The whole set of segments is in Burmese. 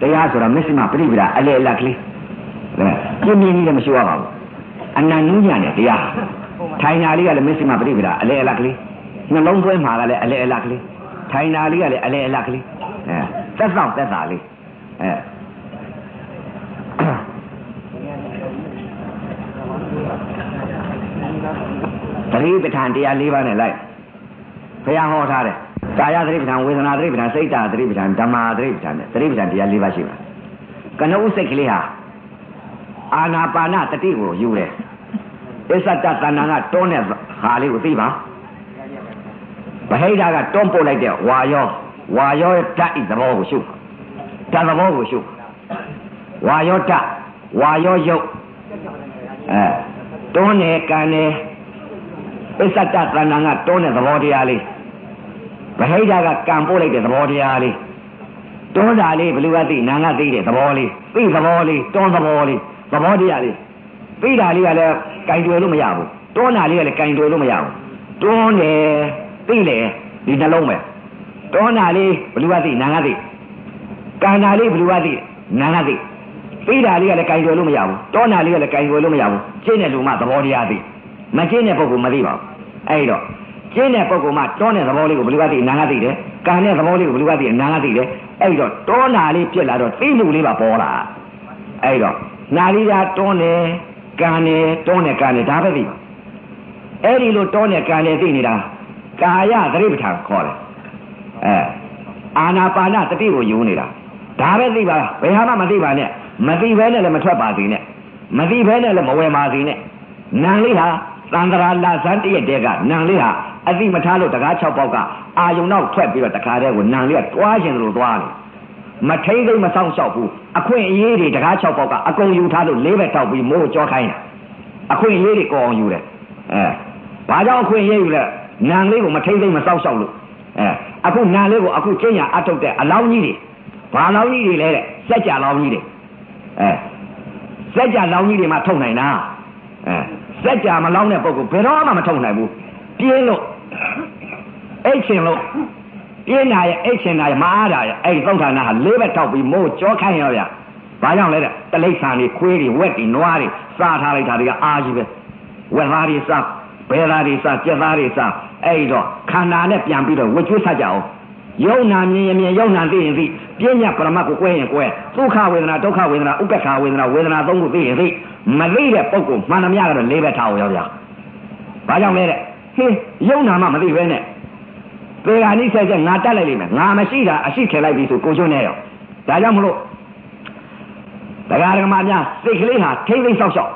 တရားဆိုတာမစ္စမပရိပဒအလေအလတ်ကလေးပြင်းပြင်းကြီးလည်းမရှိရပါဘူးအနန္နုညာနဲ့တရားထိုင်နာလေးကလည်းမစ္စမပရိပဒအလေအလတ်ကလေးနှလုံးသွင်းမှာကလည်းအလေအလတ်ကလေးထိုင်နာလေးကလည်းအလေအလတ်ကလေးအဲသက်ဆောင်သက်သာလေးအဲသတိပဋ္ဌာန်တရား၄ပါးနဲ့လိုက်ဘုရားဟောထားတယ် ကာယသတိပဋ္ဌာန်ဝေဒနာသတိပဋ္ဌာန်စိတ်ဓာတ်သတိပဋ္ဌာန်ဓမ္မာသတိပဋ္ဌာန်နဲ့သတိပဋ္ဌာန်တရား၄ပါးရှိပါတယ်ကနဦးစိတ်ကလေးဟာအာနာပါနတတိကိုယူတယ်အစ္ဆတတဏ္ဍာကတွန်းတဲ့ဟာလေးကိုသိပါဗဟိတကတွန်းပို့လိုက်တဲ့ဝါယောဝါယောဓာတ်ဤသဘောကိုရှုဓာတ်သဘောကိုရှုဝါယောဓာတ်ဝါယောယုတ်အဲတွန်းနေကန်နေအစ္ဆတတဏ္ဍာကတွန်းတဲ့သဘောတရားလေး ဗဟိတကကံပို့လိုက်တဲ့သဘောတရားလေးတွန်းတာလေးဘယ်လိုကသိနာငါသိတဲ့သဘောလေးသိသဘောလေးတွန်းသဘောလေးသဘောတရားလေးသိတာလေးကလည်းကင်တွယ်လို့မရဘူးတွန်းတာလေးကလည်းကင်တွယ်လို့မရဘူးတွန်းတယ်သိလေဒီနှလုံးပဲတွန်းတာလေးဘယ်လိုကသိနာငါသိကံတာလေးဘယ်လိုကသိနာငါသိသိတာလေးကလည်းကင်တွယ်လို့မရဘူးတွန်းတာလေးကလည်းကင်တွယ်လို့မရဘူးကျင့်တဲ့လူမှသဘောတရားသိမကျင့်တဲ့ပုဂ္ဂိုလ်မသိပါဘူးအဲ့တော့ ကျင်းတဲ့ပုဂ္ဂိုလ်မှတွန်းတဲ့သဘောလေးကိုဘယ်လိုကသိနာငါသိတယ်။ကံတဲ့သဘောလေးကိုဘယ်လိုကသိနာငါသိတယ်။အဲ့တော့တွန်းတာလေးပြစ်လာတော့သိမှုလေးပါပေါ်လာ။အဲ့တော့နာလီသာတွန်းတယ်ကံတယ်တွန်းတယ်ကံတယ်ဒါပဲသိပါ။အဲ့ဒီလိုတွန်းတယ်ကံတယ်သိနေတာကာယသတိပဋ္ဌာန်ခေါ်တယ်။အဲအာနာပါနတတိကိုယူနေတာဒါပဲသိပါဘယ်ဟာမှမသိပါနဲ့မသိဘဲနဲ့လည်းမထွက်ပါသေးနဲ့မသိဘဲနဲ့လည်းမဝယ်ပါသေးနဲ့နာလေးဟာသန္တရာလာဇန်တရက်တည်းကနံလေးဟာ အတိမထားလို့တကား6ပေါက်ကအာယုံနောက်ထွက်ပြီးတော့တခါတည်းကိုနံလေးကတွားရှင်လို့တွားတယ်မထိမ့်သိမ့်မဆောင်လျှောက်ဘူးအခွင့်အရေးတွေတကား6ပေါက်ကအကုန်ယူထားလို့လေးဘက်တောက်ပြီးမိုးကြောခိုင်းတာအခွင့်အရေးတွေကောအောင်ယူတယ်အဲဘာကြောင့်အခွင့်အရေးယူလဲနံလေးကိုမထိမ့်သိမ့်မဆောင်လျှောက်လို့အဲအခုနံလေးကိုအခုကျင့်ရအထုတ်တဲ့အလောင်းကြီးတွေဘာလောင်းကြီးတွေလဲတဲ့စက်ကြလောင်းကြီးတွေအဲစက်ကြလောင်းကြီးတွေမှထုတ်နိုင်တာအဲစက်ကြမလောင်းတဲ့ပုဂ္ဂိုလ်ဘယ်တော့မှမထုတ်နိုင်ဘူးပြင်းလို့ အိတ်ချင်လို့ပြင်းနာရဲ့အိတ်ချင်နာရဲ့မအားတာရဲ့အဲ့ဒီသုတ်ဌာနဟာလေးဘက်ထောက်ပြီးမိုးကြောခိုင်းရောဗျဘာကြောင့်လဲတဲ့တလိษံတွေခွေးတွေဝက်တွေနွားတွေစားထားလိုက်တာတွေကအာကြီးပဲဝက်သားတွေစားဘဲသားတွေစားကြက်သားတွေစားအဲ့တော့ခန္ဓာနဲ့ပြန်ပြီးတော့ဝှကျွေးဆက်ကြအောင်ယုံနာမြင်ရင်မြင်ယုံနာသိရင်သိပြဉ္ညာပရမတ်ကိုကွဲရင်ကွဲဒုက္ခဝေဒနာဒုက္ခဝေဒနာဥပ္ပခဝေဒနာဝေဒနာသုံးခုသိရင်သိမသိတဲ့ပုဂ္ဂိုလ်မှန်သမျှကတော့လေးဘက်ထားအောင်ရောဗျာဘာကြောင့်လဲတဲ့ ဟင်းယုံနာမှမသိပဲနဲ့ပေဂာနိဆက်ချက်ငါတက်လိုက်လိမ့်မယ်ငါမရှိတာအရှိထည့်လိုက်ပြီဆိုကိုကျွန်းနေရောဒါကြောင့်မလို့တရားဓမ္မများစိတ်ကလေးဟာထိမ့်သိမ့်ဆောက်ရှောက်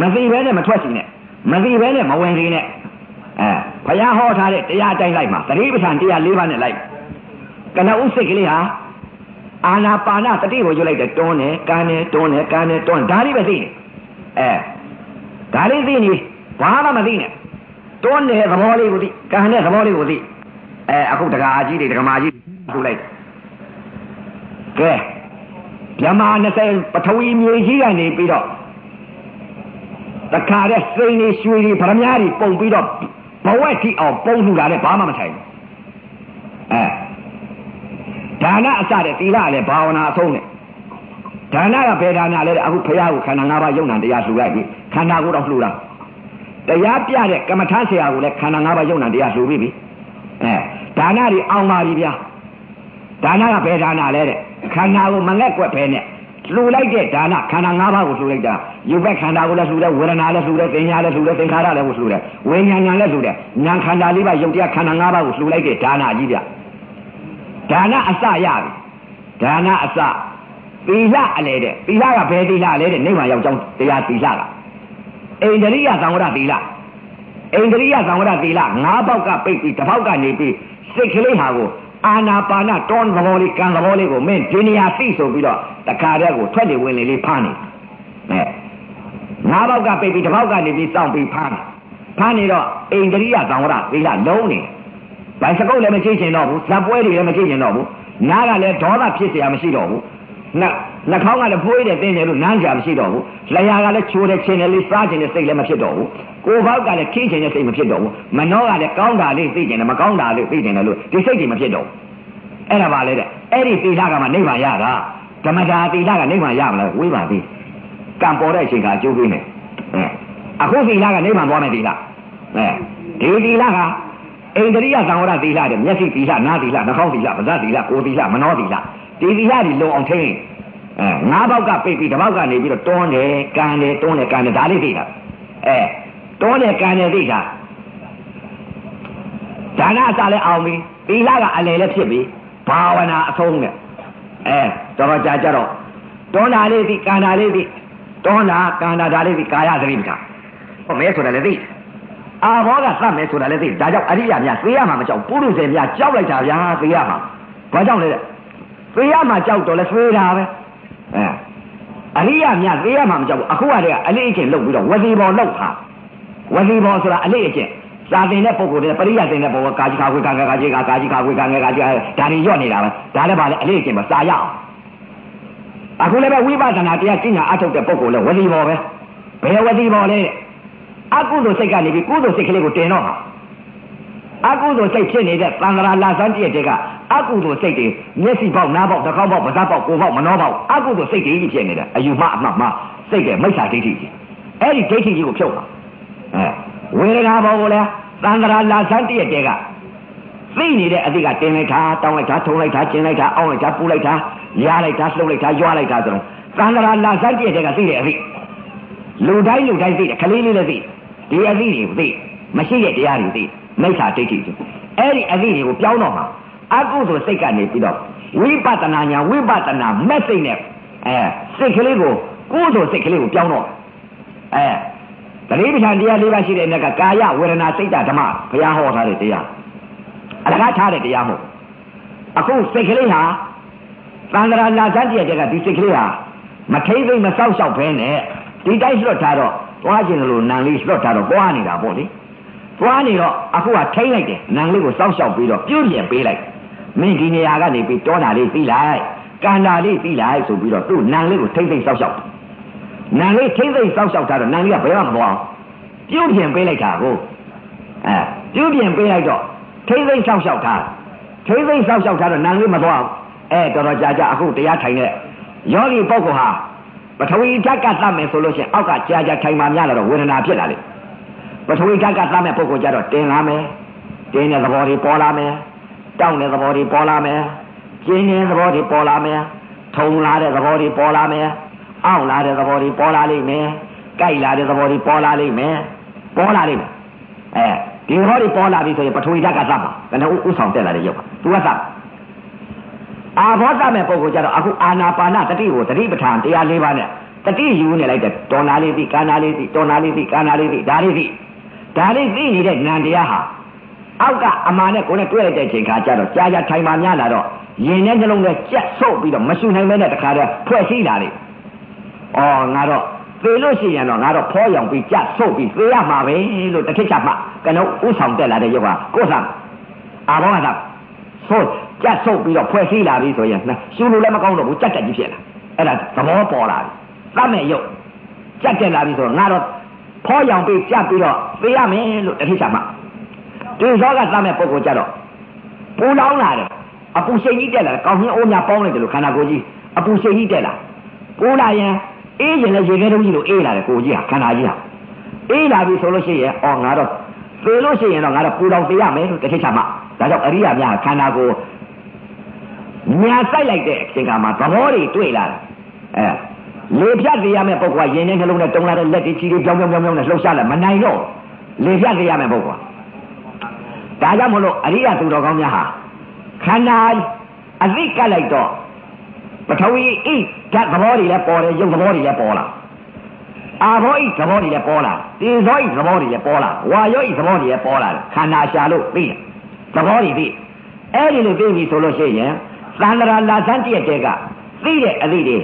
မသိပဲနဲ့မထွက်စီနဲ့မသိပဲနဲ့မဝင်စီနဲ့အဲဘုရားဟောထားတဲ့တရားအတိုင်းလိုက်မှာသတိပဋ္ဌာန်တရား၄ပါးနဲ့လိုက်ကနဦးစိတ်ကလေးဟာအာနာပါနတတိကိုယူလိုက်တယ်တွန်းတယ်ကန်းတယ်တွန်းတယ်ကန်းတယ်တွန်းဒါလေးပဲသိနေအဲဒါလေးသိနေဘာမှမသိနဲ့ တွန်းတဲ့သဘောလေးကိုသိကံတဲ့သဘောလေးကိုသိအဲအခုတက္ကအာကြီးတွေတက္ကမကြီးထုတ်လိုက်ကဲမြမ20ပထဝီမြေကြီးကနေပြီးတော့တခါတဲ့စိန်နေရွှေတွေဗရမ ्या တွေပုံပြီးတော့ဘဝက်ထိအောင်ပုံလှူတာလည်းဘာမှမထိုင်ဘူးအဲဒါနအစတဲ့သီလလည်းဘာဝနာအဆုံးနဲ့ဒါနကဘယ်ဒါနလဲအခုဖရာကိုခန္ဓာ၅ပါးယုံနာတရားလှူလိုက်ပြီခန္ဓာကိုတော့လှူတာ တရားပြတဲ့ကမ္မထာဆရာကိုလည်းခန္ဓာ၅ပါးယုံနာတရားလှူပြီးပြီအဲဒါနတွေအောင်ပါပြီဗျာဒါနကဘယ်ဒါနလဲတဲ့ခန္ဓာကိုမလက်ကွက်ပဲနဲ့လှူလိုက်တဲ့ဒါနခန္ဓာ၅ပါးကိုလှူလိုက်တာယူဘက်ခန္ဓာကိုလည်းလှူတယ်ဝေဒနာလည်းလှူတယ်သင်ညာလည်းလှူတယ်သင်္ခါရလည်းလှူတယ်ဝိညာဏလည်းလှူတယ်ဉာဏ်ခန္ဓာလေးပါယုတ်တရားခန္ဓာ၅ပါးကိုလှူလိုက်တဲ့ဒါနကြီးဗျဒါနအစရပြီဒါနအစသီလအလေတဲ့သီလကဘယ်သီလလဲတဲ့နိဗ္ဗာန်ရောက်ကြောင်းတရားသီလက အိန္ဒြိယသံဝရသီလအိန္ဒြိယသံဝရသီလ၅ပေါက်ကပိတ်ပြီးတစ်ပေါက်ကနေပြီးစိတ်ကလေးဟာကိုအာနာပါနတွန်းသဘောလေးကံသဘောလေးကိုမင်းဒုနီယာသိဆိုပြီးတော့တခါတည်းကိုထွက်လေဝင်လေလေးဖမ်းနေအဲငါးပေါက်ကပိတ်ပြီးတစ်ပေါက်ကနေပြီးစောင့်ပြီးဖမ်းဖမ်းနေတော့အိန္ဒြိယသံဝရသီလလုံးနေဘိုင်စကုတ်လည်းမကြည့်ချင်တော့ဘူးဇက်ပွဲတွေလည်းမကြည့်ချင်တော့ဘူးနားကလည်းဒေါသဖြစ်เสียမရှိတော့ဘူးနှ နှာခေါင်းကလည်းဖိုးရတဲ့တင်းတယ်လို့နမ်းကြမရှိတော့ဘူးလျှာကလည်းချိုးတဲ့ချင်းတယ်လေးစားခြင်းတဲ့စိတ်လည်းမဖြစ်တော့ဘူးကိုယ်ဘောက်ကလည်းခင်းခြင်းတဲ့စိတ်မဖြစ်တော့ဘူးမနှောကလည်းကောင်းတာလေးသိခြင်းတယ်မကောင်းတာလေးသိခြင်းတယ်လို့ဒီစိတ်တွေမဖြစ်တော့ဘူးအဲ့ဒါပါလေတဲ့အဲ့ဒီသီလကမှနိဗ္ဗာန်ရတာဓမ္မတာသီလကနိဗ္ဗာန်ရမလားဝိပါသေးကံပေါ်တဲ့အချိန်ကအကျိုးပေးမယ်အဲအခုသီလကနိဗ္ဗာန်သွားမယ်သီလအဲဒီသီလကအိန္ဒြိယသံဝရသီလတဲ့မျက်စိသီလနားသီလနှာခေါင်းသီလပါးစပ်သီလကိုယ်သီလမနောသီလဒီသီလတွေလုံအောင်ထိန်းအဲ ငါးပေါက်ကပိတ်ပြီးတစ်ပေါက်ကနေပြီးတော့တွန်းတယ်ကန်တယ်တွန်းတယ်ကန်တယ်ဒါလေးသိတာအဲတွန်းတယ်ကန်တယ်သိတာဒါနအစလည်းအောင်ပြီသီလကအလယ်လည်းဖြစ်ပြီဘာဝနာအဆုံးနဲ့အဲတော်ကြာကြတော့တွန်းတာလေးသိကန်တာလေးသိတွန်းတာကန်တာဒါလေးသိကာယသတိပဋ္ဌာန်ဟောမဲဆိုတာလည်းသိအာဘောကသတ်မယ်ဆိုတာလည်းသိဒါကြောင့်အရိယာများသိရမှာမကြောက်ပုရုဇဉ်များကြောက်လိုက်တာဗျာသိရမှာဘာကြောင့်လဲသိရမှာကြောက်တော့လဲသွေးတာပဲ အဲအရိယာများသိရမှာမကြောက်ဘူးအခုကတည်းကအလေးအကျင့်လုပ်ပြီးတော့ဝစီဘောလောက်တာဝစီဘောဆိုတာအလေးအကျင့်စာသင်တဲ့ပုဂ္ဂိုလ်တွေပရိယသင်တဲ့ပုဂ္ဂိုလ်ကာကြီးခါခွေကံကာကြီးကကာကြီးခါခွေကံငယ်ကာကြီးဒါတွေညော့နေတာပဲဒါလည်းပါလေအလေးအကျင့်ပဲစာရအောင်အခုလည်းပဲဝိပဿနာတရားကျင့်ညာအထုတ်တဲ့ပုဂ္ဂိုလ်လဲဝစီဘောပဲဘယ်ဝစီဘောလဲအကုသိုလ်စိတ်ကနေပြီးကုသိုလ်စိတ်ကလေးကိုတင်တော့မှာအကုသိုလ်စိတ်ဖြစ်နေတဲ့သံဃာလာစမ်းတည့်တဲ့က အကုသိုလ်စိတ်တွေမျက်စိပေါက်နားပေါက်နှာခေါင်းပေါက်ပါးစပ်ပေါက်ကိုယ်ပေါက်မနှောပေါက်အကုသိုလ်စိတ်တွေကြီးဖြစ်နေတယ်အယူမှအမှတ်မှစိတ်ကမိစ္ဆာဒိဋ္ဌိကြီးအဲ့ဒီဒိဋ္ဌိကြီးကိုဖြုတ်ပါအဲဝေဒနာဘောကိုလည်းသံဃာလာစမ်းတည့်တဲ့ကသိနေတဲ့အတိကတင်လိုက်တာတောင်းလိုက်တာထုံလိုက်တာကျင်လိုက်တာအောင်းလိုက်တာပူလိုက်တာရလိုက်တာလှုပ်လိုက်တာရွာလိုက်တာဆိုတော့သံဃာလာစမ်းတည့်တဲ့ကသိတဲ့အတိလူတိုင်းလူတိုင်းသိတယ်ခလေးလေးလည်းသိဒီအသိတွေသိမရှိတဲ့တရားတွေသိမိစ္ဆာဒိဋ္ဌိအဲ့ဒီအသိတွေကိုပြောင်းတော့မှာ အကုသိုလ်စိတ်ကနေပြီးတော့ဝိပဿနာညာဝိပဿနာမဲ့စိတ်နဲ့အဲစိတ်ကလေးကိုကုသိုလ်စိတ်ကလေးကိုပြောင်းတော့အဲတတိပဋ္ဌာန်တရား၄ပါးရှိတဲ့နေ့ကကာယဝေဒနာစိတ်ဓမ္မဘုရားဟောထားတဲ့တရားအလကားထားတဲ့တရားမဟုတ်အခုစိတ်ကလေးဟာသံဃာလာစမ်းကြည့်တဲ့ကဒီစိတ်ကလေးဟာမထိမ့်သိမ့်မဆောက်ရှောက်ဘဲနဲ့ဒီတိုက်လွတ်ထားတော့သွားခြင်းလို့နံလေးလွတ်ထားတော့ပွားနေတာပေါ့လေပွားနေတော့အခုကထိမ့်လိုက်တယ်နံလေးကိုစောက်ရှောက်ပြီးတော့ပြုတ်ပြင်ပေးလိုက် မင်းဒီနေရာကနေပြီးတောတာလေးပြီးလိုက်ကန္တာလေးပြီးလိုက်ဆိုပြီးတော့သူ့နံလေးကိုထိမ့်သိမ့်စောက်ရှောက်နံလေးထိမ့်သိမ့်စောက်ရှောက်ထားတော့နံလေးကဘယ်မှမသွားပြုတ်ပြင်ပေးလိုက်တာကိုအဲပြုတ်ပြင်ပေးလိုက်တော့ထိမ့်သိမ့်စောက်ရှောက်ထားထိမ့်သိမ့်စောက်ရှောက်ထားတော့နံလေးမသွားအဲတော်တော်ကြာကြာအခုတရားထိုင်တဲ့ယောဂီပုဂ္ဂိုလ်ဟာပထဝီဓာတ်ကသတ်မယ်ဆိုလို့ရှိရင်အောက်ကကြာကြာထိုင်မှများလာတော့ဝေဒနာဖြစ်လာလေပထဝီဓာတ်ကသတ်မဲ့ပုဂ္ဂိုလ်ကြတော့တင်လာမယ်တင်းတဲ့သဘောတွေပေါ်လာမယ် တောင့်တဲ့သဘောတွေပေါ်လာမယ်ကျင်းတဲ့သဘောတွေပေါ်လာမယ်ထုံလာတဲ့သဘောတွေပေါ်လာမယ်အောင့်လာတဲ့သဘောတွေပေါ်လာလိမ့်မယ်ကြိုက်လာတဲ့သဘောတွေပေါ်လာလိမ့်မယ်ပေါ်လာလိမ့်မယ်အဲဒီသဘောတွေပေါ်လာပြီဆိုရင်ပထဝီဓာတ်ကသတ်ပါဘယ်နှဥဆောင်တက်လာတဲ့ရုပ်ပါသူကသတ်အာဘောသမဲ့ပုဂ္ဂိုလ်ကြတော့အခုအာနာပါနတတိကိုတတိပဋ္ဌာန်တရား၄ပါးနဲ့တတိယူနေလိုက်တဲ့တော်နာလေးသိကာနာလေးသိတော်နာလေးသိကာနာလေးသိဒါလေးသိဒါလေးသိနေတဲ့ဉာဏ်တရားဟာ အောက်ကအမာနဲ့ကိုယ်နဲ့တွေ့လိုက်တဲ့အချိန်ခါကျတော့ကြာကြာထိုင်မှများလာတော့ရင်နဲ့နှလုံးနဲ့ကြက်ဆုပ်ပြီးတော့မရှုနိုင်မဲနဲ့တခါတည်းဖွဲ့စည်းလာလေ။အော်ငါတော့သေလို့ရှိရင်တော့ငါတော့ဖောရောင်ပြီးကြက်ဆုပ်ပြီးသေရမှာပဲလို့တစ်ခစ်ချမှကနုဥဆောင်တက်လာတဲ့ရုပ်ကကိုယ်ဆောင်အာဘောကသာဆိုကြက်ဆုပ်ပြီးတော့ဖွဲ့စည်းလာပြီဆိုရင်ရှုလို့လည်းမကောင်းတော့ဘူးကြက်ကြက်ကြီးဖြစ်လာအဲ့ဒါသဘောပေါ်လာပြီသတ်မဲ့ရုပ်ကြက်တက်လာပြီဆိုတော့ငါတော့ဖောရောင်ပြီးကြက်ပြီးတော့သေရမယ်လို့တစ်ခစ်ချမှ ဒီဇောကသတ်မဲ့ပုဂ္ဂိုလ်ကြတော့ပူလောင်းလာတယ်အပူရှိန်ကြီးတက်လာတယ်ကောင်းချင်းအိုးများပေါင်းလိုက်တယ်လို့ခန္ဓာကိုယ်ကြီးအပူရှိန်ကြီးတက်လာပူလာရင်အေးရင်လည်းရေခဲတုံးကြီးလို့အေးလာတယ်ကိုကြီးဟာခန္ဓာကြီးဟာအေးလာပြီဆိုလို့ရှိရင်အော်ငါတော့သေလို့ရှိရင်တော့ငါတော့ပူလောင်သေးရမယ်လို့တစ်ချက်ချမှဒါကြောင့်အရိယာများခန္ဓာကိုယ်ညာဆိုင်လိုက်တဲ့အချိန်ကမှသဘောတွေတွေ့လာတယ်အဲလေဖြတ်သေးရမယ်ပုဂ္ဂိုလ်ကရင်ထဲနှလုံးနဲ့တုံလာတဲ့လက်တွေချီတွေပြောင်းပြောင်းပြောင်းပြောင်းနဲ့လှုပ်ရှားလာမနိုင်တော့လေဖြတ်သေးရမယ်ပုဂ္ဂိုလ် ဒါကြောင့်မလို့အရိယသူတော်ကောင်းများဟာခန္ဓာအသိကပ်လိုက်တော့ပထဝီဣဓာတ်သဘောတွေလည်းပေါ်တယ်ရုပ်သဘောတွေလည်းပေါ်လာအာဘောဣသဘောတွေလည်းပေါ်လာတေဇောဣသဘောတွေလည်းပေါ်လာဝါယောဣသဘောတွေလည်းပေါ်လာခန္ဓာရှာလို့သိတယ်သဘောတွေသိအဲ့ဒီလိုသိပြီဆိုလို့ရှိရင်သန္တရာလာသန်းတည့်တဲ့ကသိတဲ့အသည့်တွေ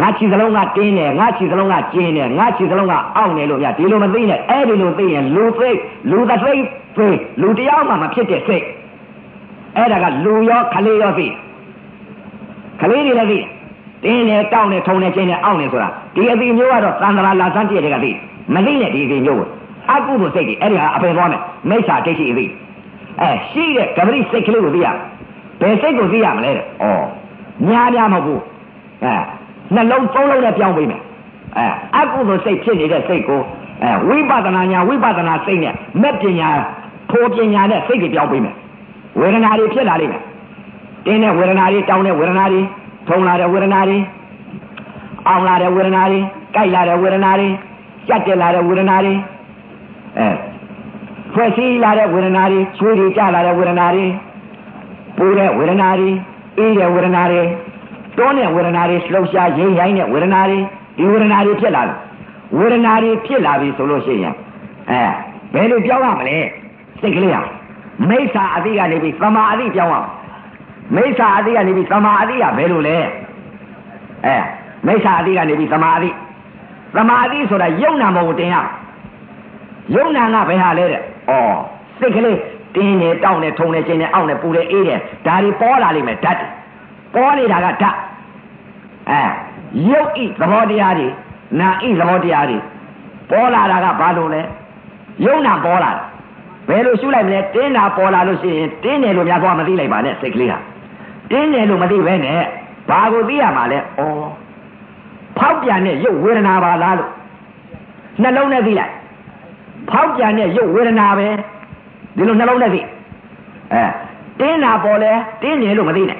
ငါခြေစလုံးကတင်းတယ်ငါခြေစလုံးကကျင်းတယ်ငါခြေစလုံးကအောင့်တယ်လို့ပြဒီလိုမသိနဲ့အဲ့ဒီလိုသိရင်လူသိလူသသိသိလူတယောက်မှမဖြစ်တဲ့စိတ်အဲ့ဒါကလူရောခလေးရောသိခလေးတွေလည်းသိတင်းတယ်တောင်းတယ်ထုံတယ်ကျင်းတယ်အောင့်တယ်ဆိုတာဒီအသိမျိုးကတော့သန္တရာလာသန်းတည့်တဲ့ကသိမသိနဲ့ဒီအသိမျိုးကိုအကုသိုလ်စိတ်တွေအဲ့ဒီဟာအပယ်သွားမယ်မိစ္ဆာဒိဋ္ဌိအသိအဲရှိတဲ့ကပရိစိတ်ကလေးကိုသိရဘယ်စိတ်ကိုသိရမလဲတဲ့ဩညာများမဟုတ်ဘူးအဲ နှလုံးသုံးလုံးနဲ့ပြောင်းပေးမယ်အဲအကုသိုလ်စိတ်ဖြစ်နေတဲ့စိတ်ကိုအဲဝိပဿနာညာဝိပဿနာစိတ်နဲ့မက်ပညာထိုးပညာနဲ့စိတ်ကိုပြောင်းပေးမယ်ဝေဒနာတွေဖြစ်လာလိမ့်မယ်တင်းတဲ့ဝေဒနာတွေတောင်းတဲ့ဝေဒနာတွေထုံလာတဲ့ဝေဒနာတွေအောင်လာတဲ့ဝေဒနာတွေကြိုက်လာတဲ့ဝေဒနာတွေကြက်တက်လာတဲ့ဝေဒနာတွေအဲဖွဲ့စည်းလာတဲ့ဝေဒနာတွေချွေးတွေကြလာတဲ့ဝေဒနာတွေပူတဲ့ဝေဒနာတွေအေးတဲ့ဝေဒနာတွေ တွန်းတဲ့ဝေဒနာတွေလှုပ်ရှားရိမ့်ရိုင်းတဲ့ဝေဒနာတွေဒီဝေဒနာတွေဖြစ်လာတယ်ဝေဒနာတွေဖြစ်လာပြီဆိုလို့ရှိရင်အဲဘယ်လိုပြောင်းရမလဲစိတ်ကလေးဟာမိစ္ဆာအတိကနေပြီးသမာအတိပြောင်းအောင်မိစ္ဆာအတိကနေပြီးသမာအတိကဘယ်လိုလဲအဲမိစ္ဆာအတိကနေပြီးသမာအတိသမာအတိဆိုတာယုံနာမဟုတ်တင်ရယုံနာကဘယ်ဟာလဲတဲ့ဩစိတ်ကလေးတင်းနေတောက်နေထုံနေခြင်းနေအောက်နေပူနေအေးတယ်ဒါတွေပေါ်လာလိမ့်မယ်ဓာတ် ပေါ်နေတာကဓာတ်အဲရုပ်ဤသဘောတရားတွေနာဤသဘောတရားတွေပေါ်လာတာကဘာလို့လဲယုံနာပေါ်လာတာဘယ်လိုရှုလိုက်မလဲတင်းတာပေါ်လာလို့ရှိရင်တင်းတယ်လို့များသွားမသိလိုက်ပါနဲ့စိတ်ကလေးဟာတင်းတယ်လို့မသိပဲနဲ့ဘာကိုသိရမှာလဲဩဖောက်ပြန်တဲ့ရုပ်ဝေဒနာပါလားလို့နှလုံးနဲ့သိလိုက်ဖောက်ပြန်တဲ့ရုပ်ဝေဒနာပဲဒီလိုနှလုံးနဲ့သိအဲတင်းတာပေါ်လဲတင်းတယ်လို့မသိနဲ့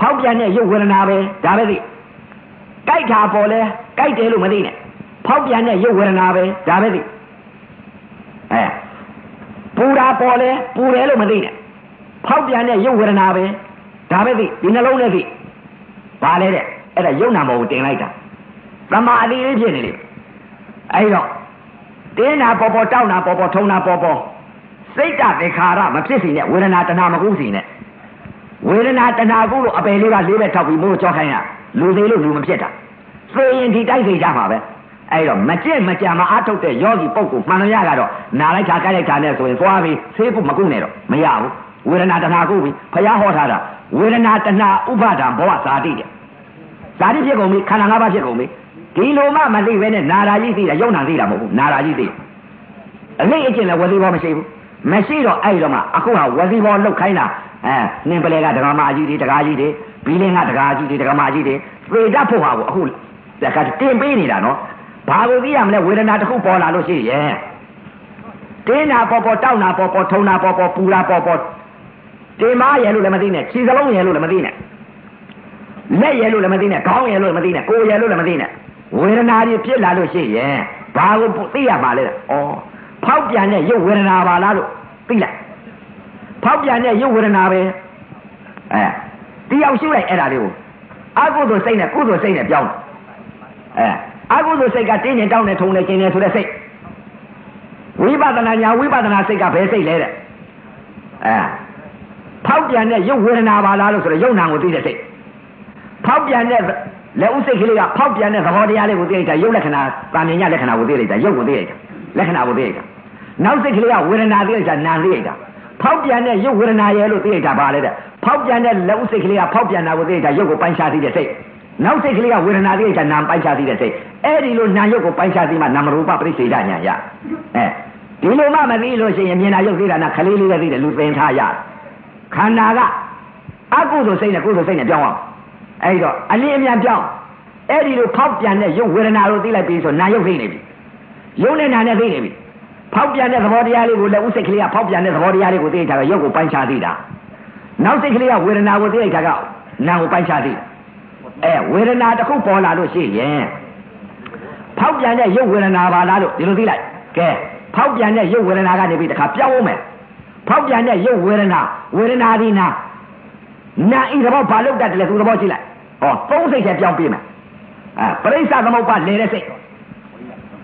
ဖောက်ပြန်တဲ့ရုပ်ဝေဒနာပဲဒါပဲသိကြိုက်တာပေါ်လဲကြိုက်တယ်လို့မသိနဲ့ဖောက်ပြန်တဲ့ရုပ်ဝေဒနာပဲဒါပဲသိအဲပူတာပေါ်လဲပူတယ်လို့မသိနဲ့ဖောက်ပြန်တဲ့ရုပ်ဝေဒနာပဲဒါပဲသိဒီနှလုံးနဲ့သိဘာလဲတဲ့အဲ့ဒါယုံနာမောကိုတင်လိုက်တာသမာအတိလေးဖြစ်နေလေအဲ့တော့တင်းတာပေါ်ပေါ်တောက်တာပေါ်ပေါ်ထုံတာပေါ်ပေါ်စိတ်တသေခါရမဖြစ်စီနဲ့ဝေဒနာတဏမကုစီနဲ့ ဝေဒနာတဏကုလို့အပယ်လေးကလေးပဲထောက်ပြီးမိုးကြောခိုင်းရလူသေးလို့လူမဖြစ်တာသိရင်ဒီတိုက်သေးကြမှာပဲအဲ့တော့မကြက်မကြံမအားထုတ်တဲ့ယောဂီပုဂ္ဂိုလ်မှန်ရကတော့နာလိုက်တာကြိုက်လိုက်တာနဲ့ဆိုရင်သွားပြီးဆေးဖို့မကုနဲ့တော့မရဘူးဝေဒနာတဏကုပြီဖျားဟောထားတာဝေဒနာတဏဥပါဒံဘောဇာတိတဲ့ဇာတိဖြစ်ကုန်ပြီခန္ဓာ၅ပါးဖြစ်ကုန်ပြီဒီလိုမှမသိပဲနဲ့နာရာကြီးသိတာယုံနာသိတာမဟုတ်ဘူးနာရာကြီးသိအလေးအကျင့်လည်းဝစီဘောမရှိဘူးမရှိတော့အဲ့တော့မှအခုဟာဝစီဘောလောက်ခိုင်းတာ အဲနင်းပလဲကဒကာမအကြီးတွေဒကာကြီးတွေဘီလင်းကဒကာကြီးတွေဒကာမအကြီးတွေသေတတ်ဖို့ဟာကိုအခုတခါတင်ပေးနေတာနော်ဘာကိုသိရမလဲဝေဒနာတစ်ခုပေါ်လာလို့ရှိရဲ့တင်းနာပေါ်ပေါ်တောက်နာပေါ်ပေါ်ထုံနာပေါ်ပေါ်ပူနာပေါ်ပေါ်တင်မားရဲလို့လည်းမသိနဲ့ခြေစလုံးရဲလို့လည်းမသိနဲ့လက်ရဲလို့လည်းမသိနဲ့ခေါင်းရဲလို့လည်းမသိနဲ့ကိုယ်ရဲလို့လည်းမသိနဲ့ဝေဒနာကြီးဖြစ်လာလို့ရှိရဲ့ဘာကိုသိရမှာလဲဩဖောက်ပြန်တဲ့ရုပ်ဝေဒနာပါလားလို့သိလိုက် ဖောက်ပြန်တဲ့ရုပ်ဝေဒနာပဲအဲတရားရှုလိုက်အဲ့ဒါလေးကိုအကုသိုလ်စိတ်နဲ့ကုသိုလ်စိတ်နဲ့ပြောင်းအဲအကုသိုလ်စိတ်ကတင်းနေတောင်းနေထုံနေကျင်နေဆိုတဲ့စိတ်ဝိပဿနာညာဝိပဿနာစိတ်ကဘယ်စိတ်လဲတဲ့အဲဖောက်ပြန်တဲ့ရုပ်ဝေဒနာပါလားလို့ဆိုတော့ရုပ်နာကိုသိတဲ့စိတ်ဖောက်ပြန်တဲ့လက်ဥစိတ်ကလေးကဖောက်ပြန်တဲ့သဘောတရားလေးကိုသိလိုက်တာရုပ်လက္ခဏာတာမြင်ရလက္ခဏာကိုသိလိုက်တာရုပ်ကိုသိလိုက်တာလက္ခဏာကိုသိလိုက်တာနောက်စိတ်ကလေးကဝေဒနာသိလိုက်တာနာသိလိုက်တာ ဖောက်ပြန်တဲ့ရုပ်ဝေဒနာရဲ့လို့သိလိုက်တာပါလေတဲ့ဖောက်ပြန်တဲ့လက်ဥစိတ်ကလေးကဖောက်ပြန်တာကိုသိလိုက်တာရုပ်ကိုပိုင်းခြားသိတဲ့စိတ်နောက်စိတ်ကလေးကဝေဒနာသိလိုက်တာနာပိုင်းခြားသိတဲ့စိတ်အဲ့ဒီလိုနာရုပ်ကိုပိုင်းခြားသိမှနာမရူပပရိစ္ဆေဒညာရအဲဒီလိုမှမသိလို့ရှိရင်မြင်တာရုပ်သိတာနာခလေးလေးပဲသိတယ်လူသင်ထားရခန္ဓာကအကုသိုလ်စိတ်နဲ့ကုသိုလ်စိတ်နဲ့ပြောင်းအောင်အဲ့တော့အလင်းအမြန်ပြောင်းအဲ့ဒီလိုဖောက်ပြန်တဲ့ရုပ်ဝေဒနာကိုသိလိုက်ပြီဆိုနာရုပ်သိနေပြီရုပ်နဲ့နာနဲ့သိနေပြီ ဖောက်ပြန်တဲ့သဘောတရားလေးကိုလည်းဥစိတ်ကလေးကဖောက်ပြန်တဲ့သဘောတရားလေးကိုသိတာကရုပ်ကိုပိုင်းခြားသိတာနောက်စိတ်ကလေးကဝေဒနာကိုသိလိုက်တာကနာကိုပိုင်းခြားသိအဲဝေဒနာတစ်ခုပေါ်လာလို့ရှိရင်ဖောက်ပြန်တဲ့ရုပ်ဝေဒနာပါလားလို့ဒီလိုသိလိုက်ကဲဖောက်ပြန်တဲ့ရုပ်ဝေဒနာကနေပြီးတခါပြောင်းအောင်မယ်ဖောက်ပြန်တဲ့ရုပ်ဝေဒနာဝေဒနာဒီနာနာဤသဘောဘာလို့တတ်တယ်လဲသူသဘောကြည့်လိုက်ဟောသုံးစိတ်ချက်ပြောင်းပြမယ်အဲပရိစ္ဆသမုပ္ပါလဲတဲ့စိတ်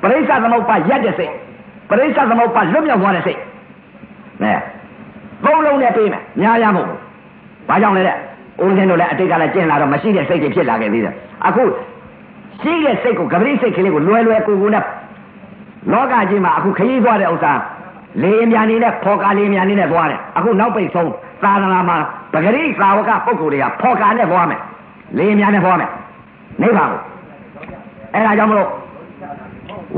ပရိစ္ဆသမုပ္ပါရက်တဲ့စိတ် ပရိစ္ဆသမုပ္ပါလွတ်မြောက်သွားတဲ့စိတ်အဲသုံးလုံးနဲ့ပြေးမယ်ညာရမို့ဘာကြောင့်လဲတဲ့ဦးဇင်းတို့လည်းအတိတ်ကလည်းကျင့်လာတော့မရှိတဲ့စိတ်တွေဖြစ်လာခဲ့သေးတယ်အခုရှိတဲ့စိတ်ကိုဂပရိစိတ်ကလေးကိုလွယ်လွယ်ကူကူနဲ့လောကကြီးမှာအခုခရီးသွားတဲ့ဥစ္စာလေမြန်နေနဲ့ဖော်ကာလေမြန်နေနဲ့သွားတယ်အခုနောက်ပိတ်ဆုံးသာသနာမှာပဂရိသာဝကပုဂ္ဂိုလ်တွေကဖော်ကာနဲ့သွားမယ်လေမြန်နဲ့သွားမယ်နိဗ္ဗာန်ကိုအဲ့ဒါကြောင့်မလို့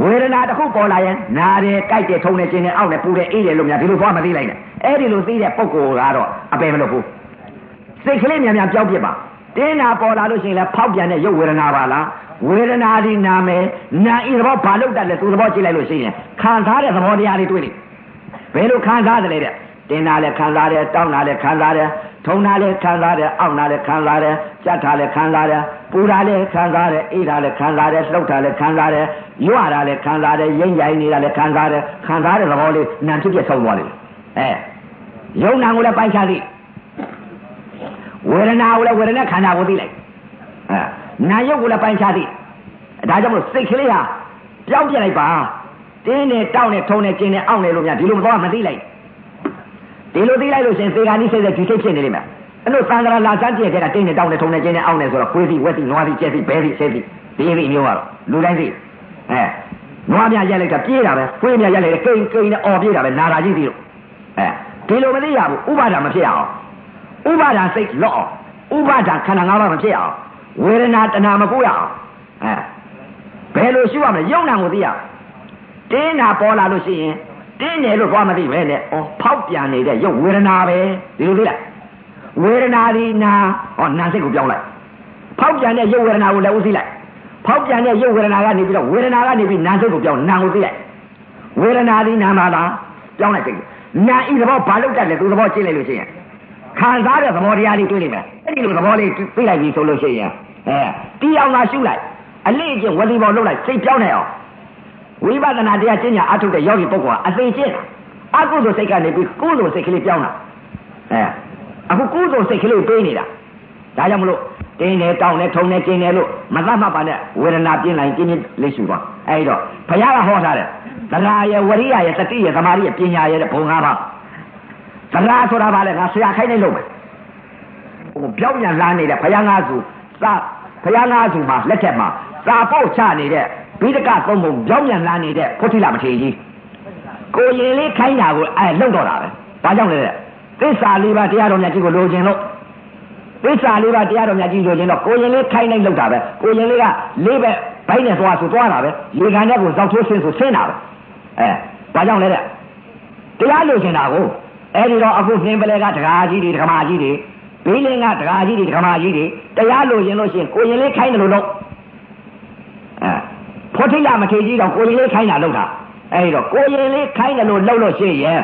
ဝေဒနာတစ်ခုပေါ်လာရင်နာတယ်ကြိုက်တယ်ထုံတယ်ကျင်တယ်အောက်တယ်ပူတယ်အေးတယ်လို့များဒီလိုသွားမသိလိုက်နဲ့အဲ့ဒီလိုသိတဲ့ပုဂ္ဂိုလ်ကတော့အပယ်မလုပ်ဘူးစိတ်ကလေးမြန်မြန်ပြောင်းပြစ်ပါတင်းနာပေါ်လာလို့ရှိရင်လည်းဖောက်ပြန်တဲ့ရုပ်ဝေဒနာပါလားဝေဒနာဒီနာမယ်နာဤသဘောဘာလို့တတ်လဲသူသဘောကြည့်လိုက်လို့ရှိရင်ခံစားတဲ့သဘောတရားတွေတွေ့လိဘယ်လိုခံစားတယ်လဲတဲ့တင်းနာလည်းခံစားတယ်တောင်းတာလည်းခံစားတယ်ထုံတာလည်းခံစားတယ်အောင့်တာလည်းခံစားတယ်ကြက်တာလည်းခံစားတယ် ပူတာလည်းခံစားတယ်အိတာလည်းခံစားတယ်လှုပ်တာလည်းခံစားတယ်ရွတာလည်းခံစားတယ်ရိမ့်ရိုင်းနေတာလည်းခံစားတယ်ခံစားတဲ့သဘောလေးနာဖြစ်ဖြစ်ဆုံးသွားလိမ့်အဲယုံနာကိုလည်းပိုက်ချသည်ဝေဒနာကိုလည်းဝေဒနာခန္ဓာကိုသိလိုက်အဲနာယုတ်ကိုလည်းပိုင်ချသည်ဒါကြောင့်မို့စိတ်ကလေးဟာပြောင်းပြလိုက်ပါတင်းနဲ့တောင်းနဲ့ထုံနဲ့ကျင်းနဲ့အောင့်နေလို့များဒီလိုမသွားမသိလိုက်ဒီလိုသိလိုက်လို့ရှင်သေဂာနိစိတ်တဲ့ဒီစိတ်ဖြစ်နေလိမ့်မယ် အဲ့လိုသံဃာလာစမ်းပြည့်တဲ့ကတင်းနဲ့တောင်းနဲ့ထုံနဲ့ကျင်းနဲ့အောင့်နေဆိုတော့ခွေးစီဝက်စီနွားစီကျက်စီဘဲစီဆဲစီဒီလိုမျိုးကတော့လူတိုင်းသိအဲနွားမြရက်လိုက်တာပြေးတာပဲခွေးမြရက်လိုက်ကိန်းကိန်းနဲ့អော်ပြေးတာပဲနာတာကြီးသေးလို့အဲဒီလိုမသိရဘူးဥပါဒာမဖြစ်အောင်ဥပါဒာစိတ်လော့အောင်ဥပါဒာခန္ဓာ၅ပါးမဖြစ်အောင်ဝေဒနာတဏှာမပို့ရအောင်အဲဘယ်လိုရှိရမလဲယုံနာကိုသိရတင်းနာပေါ်လာလို့ရှိရင်တင်းတယ်လို့သွားမသိပဲနဲ့ဩဖောက်ပြန်နေတဲ့ရုပ်ဝေဒနာပဲဒီလိုသိလား ဝေဒနာဒီနာဟောနာစိတ်ကိုပြောင်းလိုက်ဖောက်ပြန်တဲ့ရုပ်ဝေဒနာကိုလည်းဥသိလိုက်ဖောက်ပြန်တဲ့ရုပ်ဝေဒနာကနေပြီးတော့ဝေဒနာကနေပြီးနာစိတ်ကိုပြောင်းနာကိုသိလိုက်ဝေဒနာဒီနာမှာလားပြောင်းလိုက်တယ်နာဤသဘောဘာလို့တက်လဲသူသဘောကျင့်လိုက်လို့ရှိရင်ခံစားတဲ့သဘောတရားလေးတွေ့လိမ့်မယ်အဲ့ဒီလိုသဘောလေးသိလိုက်ပြီဆိုလို့ရှိရင်အဲတီးအောင်သာရှုလိုက်အလေးအကျင့်ဝတိဘောလုပ်လိုက်စိတ်ပြောင်းနေအောင်ဝိပဿနာတရားကျင့်ညာအထုတ်တဲ့ယောဂီပုဂ္ဂိုလ်ကအသိကျင့်အကုသိုလ်စိတ်ကနေပြီးကုသိုလ်စိတ်ကလေးပြောင်းလာအဲ အခုကုသိုလ်စိတ်ကလေးပေးနေတာဒါကြောင့်မလို့တင်းနေတောင်းနေထုံနေကျင်းနေလို့မသတ်မှတ်ပါနဲ့ဝေဒနာပြင်းလိုက်ကျင်းချင်းလေးရှူသွားအဲဒီတော့ဘုရားကဟောထားတယ်သရာရဲ့ဝရိယရဲ့တတိရဲ့သမာဓိရဲ့ပညာရဲ့ဘုံ၅ပါးသရာဆိုတာဘာလဲငါဆရာခိုင်းနေလို့မယ်ဟိုပြောင်းပြန်လာနေတဲ့ဘုရားငါစုစဘုရားငါစုမှာလက်ထက်မှာစာပုတ်ချနေတဲ့ဘိဒကသုံးပုံပြောင်းပြန်လာနေတဲ့ဖုထိလမထေရကြီးကိုရင်လေးခိုင်းတာကိုအဲလုံတော့တာပဲဘာကြောင့်လဲတဲ့ သစ္စာလေးပါးတရားတော်မြတ်ကြီးကိုလိုချင်လို့သစ္စာလေးပါးတရားတော်မြတ်ကြီးလိုချင်တော့ကိုရင်လေးခိုင်းလိုက်လောက်တာပဲကိုရင်လေးကလေးပဲဘိုင်းနဲ့သွားဆိုသွားတာပဲရေကန်တဲ့ကိုဇောက်ထိုးဆင်းဆိုဆင်းတာပဲအဲဘာကြောင့်လဲတဲ့တရားလိုချင်တာကိုအဲဒီတော့အခုနှင်းပလဲကဒကာကြီးတွေဒကမာကြီးတွေဘေးလင်းကဒကာကြီးတွေဒကမာကြီးတွေတရားလိုရင်လို့ရှိရင်ကိုရင်လေးခိုင်းတယ်လို့လို့အဲဖောထိတ်လာမထေကြီးတော့ကိုရင်လေးခိုင်းတာလို့တာအဲဒီတော့ကိုရင်လေးခိုင်းတယ်လို့လှုပ်လို့ရှိရင်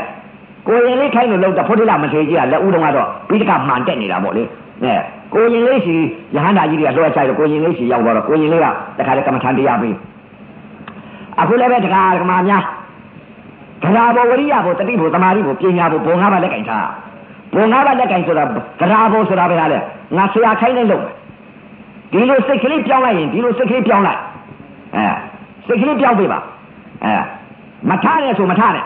ကိုရင်လေးခိုင်းလို့လှုပ်တာဖောထိတ်လာမထေကြီးကလက်ဦးတုံးကတော့ဘိဒကမှန်တက်နေတာပေါ့လေအဲကိုရင်လေးစီယဟန္တာကြီးတွေကလွှဲချိုက်တော့ကိုရင်လေးစီရောက်တော့ကိုရင်လေးကတခါတည်းကမ္မထန်တရားပြီးအခုလည်းပဲတခါကမာများဒရာဘောဝရိယဘောတတိဘောသမာဓိဘောပညာဘောဘုံငါးပါးလက်ကင်ထားဘုံငါးပါးလက်ကင်ဆိုတာဒရာဘောဆိုတာပဲလားလေငါဆရာခိုင်းနေလို့ဒီလိုစိတ်ကလေးပြောင်းလိုက်ရင်ဒီလိုစိတ်ကလေးပြောင်းလိုက်အဲစိတ်ကလေးပြောင်းပေးပါအဲမထားနဲ့ဆိုမထားနဲ့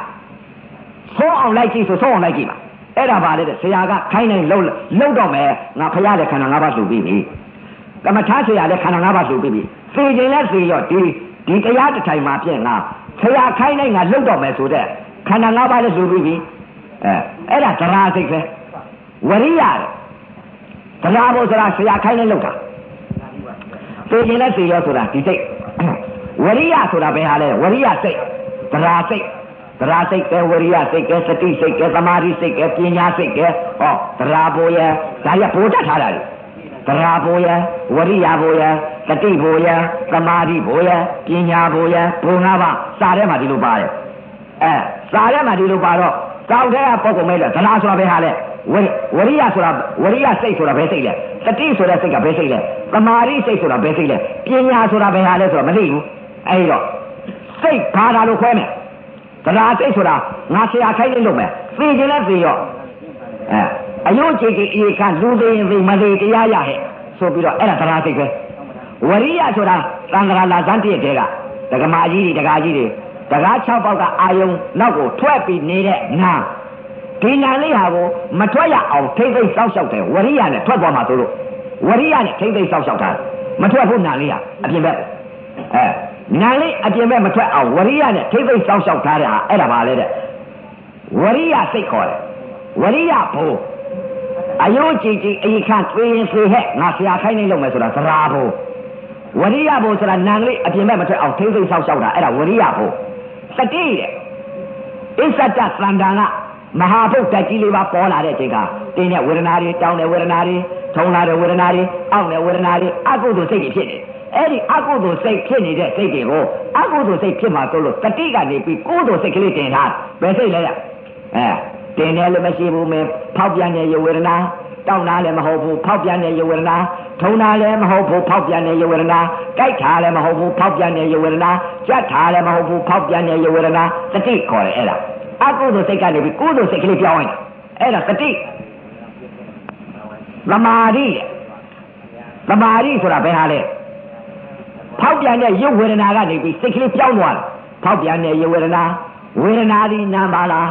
ဆိုးအောင်လိုက်ကြည့်ဆိုဆိုးအောင်လိုက်ကြည့်ပါအဲ့ဒါပါလေတဲ့ဆရာကခိုင်းနေလှုပ်လှုပ်တော့မယ်ငါဖရတဲ့ခန္ဓာ၅ပါးလှူပြီးပြီကမ္မထာဆရာလည်းခန္ဓာ၅ပါးလှူပြီးပြီစေခြင်းလည်းစေရောဒီဒီတရားတစ်ထိုင်မှာပြင်ငါဆရာခိုင်းနိုင်ငါလှုပ်တော့မယ်ဆိုတဲ့ခန္ဓာ၅ပါးလည်းလှူပြီးပြီအဲအဲ့ဒါသရာစိတ်ပဲဝရိယတဲ့သရာဘုဆိုတာဆရာခိုင်းနေလှုပ်တာစေခြင်းလည်းစေရောဆိုတာဒီစိတ်ဝရိယဆိုတာဘယ်ဟာလဲဝရိယစိတ်သရာစိတ် သရာစိတ်ကဲဝရိယစိတ်ကဲစတိစိတ်ကဲသမာဓိစိတ်ကဲပညာစိတ်ကဲဟောသရာဘိုးရဲ့ဒါရဘိုးတတ်ထားတာလေသရာဘိုးရဲ့ဝရိယဘိုးရဲ့တတိဘိုးရဲ့သမာဓိဘိုးရဲ့ပညာဘိုးရဲ့ဘုံ၅ပါးစာထဲမှာဒီလိုပါတယ်အဲစာထဲမှာဒီလိုပါတော့တောက်တဲ့ပုဂ္ဂိုလ်မဲလဲသလားဆိုတာဘယ်ဟာလဲဝဝရိယဆိုတာဝရိယစိတ်ဆိုတာဘယ်စိတ်လဲတတိဆိုတဲ့စိတ်ကဘယ်စိတ်လဲသမာဓိစိတ်ဆိုတာဘယ်စိတ်လဲပညာဆိုတာဘယ်ဟာလဲဆိုတော့မသိဘူးအဲဒီတော့စိတ်ဘာသာလို့ခွဲမယ် တရားစိတ်ဆိုတာငါဆရာခိုင်းနေလို့မယ်သိခြင်းလည်းသိရောအဲအယုတ်ကြည်ကြည်အေခလူသိရင်သိမသိတရားရဟဲ့ဆိုပြီးတော့အဲ့ဒါတရားစိတ်ပဲဝရိယဆိုတာသံဃာလာဇန်တည့်တဲ့ကဒကမာကြီးတွေဒကာကြီးတွေဒကာ6ပေါက်ကအာယုံနောက်ကိုထွက်ပြီးနေတဲ့နာဒီနာလေးဟာကိုမထွက်ရအောင်ထိမ့်သိမ့်စောက်ရှောက်တယ်ဝရိယနဲ့ထွက်သွားမှာဆိုလို့ဝရိယနဲ့ထိမ့်သိမ့်စောက်ရှောက်တာမထွက်ဘူးနာလေးဟာအပြင်ဘက်အဲ နာလေးအပြင်ဘက်မထွက်အောင်ဝရိယနဲ့ထိမ့်သိမ့်စောက်ရှောက်ထားတဲ့ဟာအဲ့ဒါပါလေတဲ့ဝရိယစိတ်ခေါ်တယ်ဝရိယဘိုးအယုတ်ကြည်ကြည်အေခန့်သွေးရင်သွေးဟဲ့ငါဆရာခိုင်းနေလို့မယ်ဆိုတာသရာဘိုးဝရိယဘိုးဆိုတာနာလေးအပြင်ဘက်မထွက်အောင်ထိမ့်သိမ့်စောက်ရှောက်တာအဲ့ဒါဝရိယဘိုးစတိတဲ့အစ္ဆတသန္တာကမဟာဘုတ်တက်ကြီးလေးပါပေါ်လာတဲ့အချိန်ကတင်းတဲ့ဝေဒနာတွေတောင်းတဲ့ဝေဒနာတွေထုံလာတဲ့ဝေဒနာတွေအောင့်တဲ့ဝေဒနာတွေအကုသိုလ်စိတ်တွေဖြစ်နေ အဲ့ဒီအကုသိုလ်စိတ်ဖြစ်နေတဲ့စိတ်တွေကိုအကုသိုလ်စိတ်ဖြစ်မှာဆိုလို့တတိကနေပြီးကုသိုလ်စိတ်ကလေးတင်ထားဘယ်စိတ်လဲအဲတင်တယ်လို့မရှိဘူးမင်းဖောက်ပြန်တဲ့ယဝေဒနာတောင်းတာလည်းမဟုတ်ဘူးဖောက်ပြန်တဲ့ယဝေဒနာထုံတာလည်းမဟုတ်ဘူးဖောက်ပြန်တဲ့ယဝေဒနာကြိုက်တာလည်းမဟုတ်ဘူးဖောက်ပြန်တဲ့ယဝေဒနာကြက်တာလည်းမဟုတ်ဘူးဖောက်ပြန်တဲ့ယဝေဒနာတတိခေါ်တယ်အဲ့ဒါအကုသိုလ်စိတ်ကနေပြီးကုသိုလ်စိတ်ကလေးပြောင်းရင်အဲ့ဒါတတိသမာဓိသမာဓိဆိုတာဘယ်ဟာလဲ ဖောက်ပြန်တဲ့ရုပ်ဝေဒနာကနေပြီးစိတ်ကလေးပြောင်းသွားတယ်ဖောက်ပြန်တဲ့ရုပ်ဝေဒနာဝေဒနာဒီနာပါလား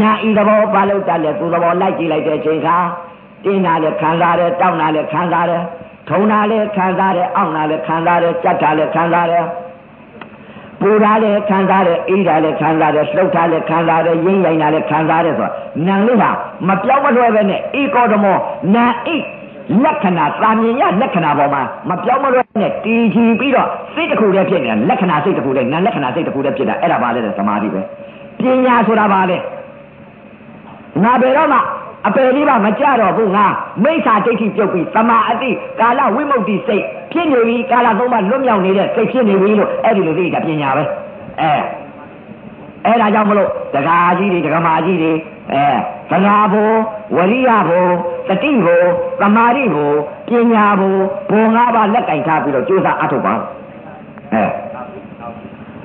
နာဤသဘောပါလို့တက်လေသူသဘောလိုက်ကြည့်လိုက်တဲ့အချိန်ခါတင်းတာလည်းခံစားတယ်တောက်တာလည်းခံစားတယ်ထုံတာလည်းခံစားတယ်အောင့်တာလည်းခံစားတယ်ကြက်တာလည်းခံစားတယ်ပူတာလည်းခံစားတယ်အေးတာလည်းခံစားတယ်လှုပ်တာလည်းခံစားတယ်ရင်းရိုင်တာလည်းခံစားတယ်ဆိုတော့နာလေးဟာမပြောင်းမလွှဲပဲနဲ့ဧကောဓမောနာဣ လက္ခဏာသာမြင်ရလက္ခဏာပေါ်မှာမပြောင်းမလွှဲနဲ့တည်ကြည်ပြီးတော့စိတ်တစ်ခုတည်းဖြစ်နေတာလက္ခဏာစိတ်တစ်ခုတည်းနာလက္ခဏာစိတ်တစ်ခုတည်းဖြစ်တာအဲ့ဒါပါလေသမာဓိပဲပညာဆိုတာပါလေငါဘယ်တော့မှအပယ်လေးပါမကြတော့ဘူးငါမိစ္ဆာဒိဋ္ဌိပြုတ်ပြီးသမာအတိကာလဝိမု ക്തി စိတ်ဖြစ်နေပြီကာလသုံးပါလွတ်မြောက်နေတဲ့စိတ်ဖြစ်နေပြီလို့အဲ့ဒီလိုသိတာပညာပဲအဲအဲ့ဒါကြောင့်မလို့ဒကာကြီးတွေဒကာမကြီးတွေ အဲသံဃာဘုဝရိယဘုတတိဘုသမာဓိဘုပညာဘုဘုံ၅ပါးလက်ကင်ထားပြီးတော့ကြိုးစားအထုတ်ပါအဲ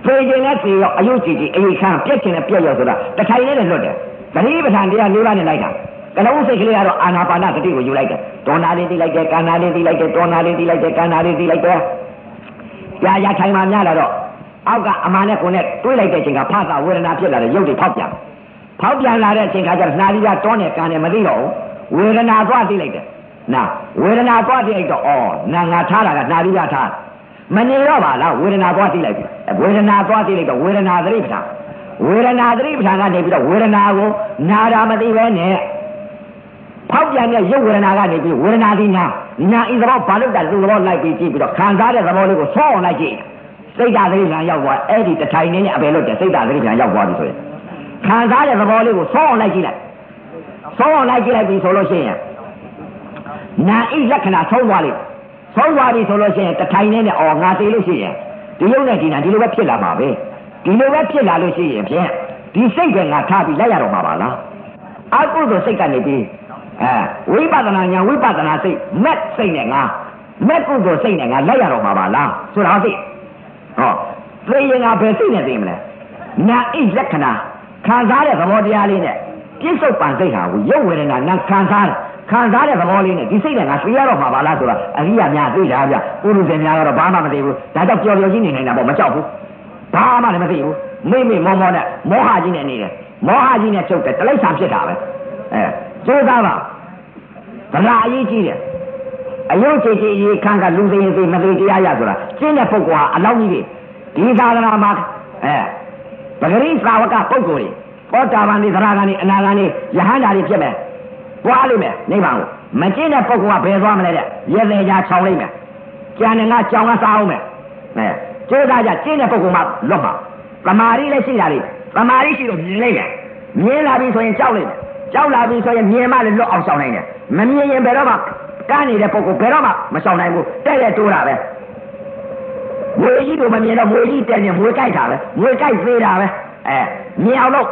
ဖေးခြင်းနဲ့ဖေးရောအယုတ်ကြည်ကြည်အေခမ်းပြက်ခြင်းနဲ့ပြက်ရောဆိုတာတထိုင်နဲ့လွတ်တယ်သတိပဋ္ဌာန်တရား၄ပါးနဲ့လိုက်တာကလုံးစိတ်ကလေးကတော့အာနာပါနတတိကိုယူလိုက်တယ်ဒေါနာလေးသိလိုက်တယ်ကာနာလေးသိလိုက်တယ်ဒေါနာလေးသိလိုက်တယ်ကာနာလေးသိလိုက်တယ်ကြာကြာထိုင်မှများလာတော့အောက်ကအမှန်နဲ့ကိုယ်နဲ့တွေးလိုက်တဲ့အချိန်ကဖသဝေဒနာဖြစ်လာတဲ့ရုပ်တွေဖောက်ပြန် ဖောက်ပြန်လာတဲ့အချိန်ကကျတော့နှာသီးကတောနဲ့ကန်နဲ့မသိတော့ဘူးဝေဒနာသွားသိလိုက်တယ်နာဝေဒနာသွားသိလိုက်တော့ဩနာငါထားတာကနှာသီးကထားမနေတော့ပါလားဝေဒနာသွားသိလိုက်ပြီဝေဒနာသွားသိလိုက်တော့ဝေဒနာသတိပဋ္ဌာန်ဝေဒနာသတိပဋ္ဌာန်ကနေပြီးတော့ဝေဒနာကိုနာတာမသိပဲနဲ့ဖောက်ပြန်တဲ့ရုပ်ဝေဒနာကနေပြီးဝေဒနာဒီနာနာဤသဘောဘာလို့တာလူသဘောလိုက်ပြီးကြည့်ပြီးတော့ခံစားတဲ့သဘောလေးကိုဆောအောင်လိုက်ကြည့်စိတ်ဓာတ်သတိဉာဏ်ရောက်သွားအဲ့ဒီတထိုင်နေနဲ့အပယ်လို့တဲ့စိတ်ဓာတ်သတိဉာဏ်ရောက်သွားပြီဆိုရင် ခံစားတဲ့သဘောလေးကိုဆောအောင်လိုက်ကြည့်လိုက်ဆောအောင်လိုက်ကြည့်လိုက်ပြီဆိုလို့ရှိရင်နာဤလက္ခဏာဆုံးသွားလိမ့်ဆုံးသွားပြီဆိုလို့ရှိရင်တထိုင်နေနဲ့အော်ငါသိလို့ရှိရင်ဒီရုပ်နဲ့ဒီနာဒီလိုပဲဖြစ်လာမှာပဲဒီလိုပဲဖြစ်လာလို့ရှိရင်ဖြင့်ဒီစိတ်ကငါထားပြီးလိုက်ရတော့မှာပါလားအကုသိုလ်စိတ်ကနေပြီးအဲဝိပဿနာညာဝိပဿနာစိတ်မက်စိတ်နဲ့ငါမက်ကုသိုလ်စိတ်နဲ့ငါလိုက်ရတော့မှာပါလားဆိုတာသိဟောသိရင်ငါဘယ်စိတ်နဲ့သိမလဲနာဣလက္ခဏာ ခံစားတဲ့သဘောတရားလေးနဲ့ပြစ္ဆုတ်ပန်စိတ်ဟာကိုရုပ်ဝေဒနာနာခံစားတယ်ခံစားတဲ့သဘောလေးနဲ့ဒီစိတ်နဲ့ငါသိရတော့မှာပါလားဆိုတာအရိယာများသိတာဗျပုရုဇဉ်များကတော့ဘာမှမသိဘူးဒါကြောင့်ကြော်ကြော်ကြီးနေနေတာပေါ့မကြောက်ဘူးဘာမှလည်းမသိဘူးမိမိမောမောနဲ့မောဟကြီးနဲ့နေတယ်မောဟကြီးနဲ့ချုပ်တယ်တလိ္ဆာဖြစ်တာပဲအဲကျိုးသားပါဗလာအရေးကြီးတယ်အယုတ်ချေချေရေးခန့်ကလူသိရင်သိမသိတရားရဆိုတာကျင့်တဲ့ပုဂ္ဂိုလ်ဟာအလောက်ကြီးတွေဒီသာသနာမှာအဲ ပဂရိသာဝကပုဂ္ဂိုလ်တွေသောတာပန်ဒီသရဂန်ဒီအနာဂန်ဒီယဟန္တာတွေဖြစ်မယ်ပွားလိမ့်မယ်နိဗ္ဗာန်ကိုမကျင့်တဲ့ပုဂ္ဂိုလ်ကဘယ်သွားမလဲတဲ့ရေသေးကြချောင်းလိမ့်မယ်ကြံနေငါကြောင်ကစားအောင်မယ်အဲကျိုးသားကြကျင့်တဲ့ပုဂ္ဂိုလ်မှလွတ်မှာသမာဓိလည်းရှိတာလေသမာဓိရှိတော့မြင်လိုက်တယ်မြင်လာပြီဆိုရင်ကြောက်လိုက်တယ်ကြောက်လာပြီဆိုရင်မြင်မှလည်းလွတ်အောင်ဆောင်နိုင်တယ်မမြင်ရင်ဘယ်တော့မှကန်းနေတဲ့ပုဂ္ဂိုလ်ဘယ်တော့မှမဆောင်နိုင်ဘူးတဲ့တဲ့တိုးတာပဲ မွေကြီးတို့မမြင်တော့မွေကြီးတဲ့နေမွေကြိုက်တာပဲမွေကြိုက်သေးတာပဲအဲမြင်အောင်လို့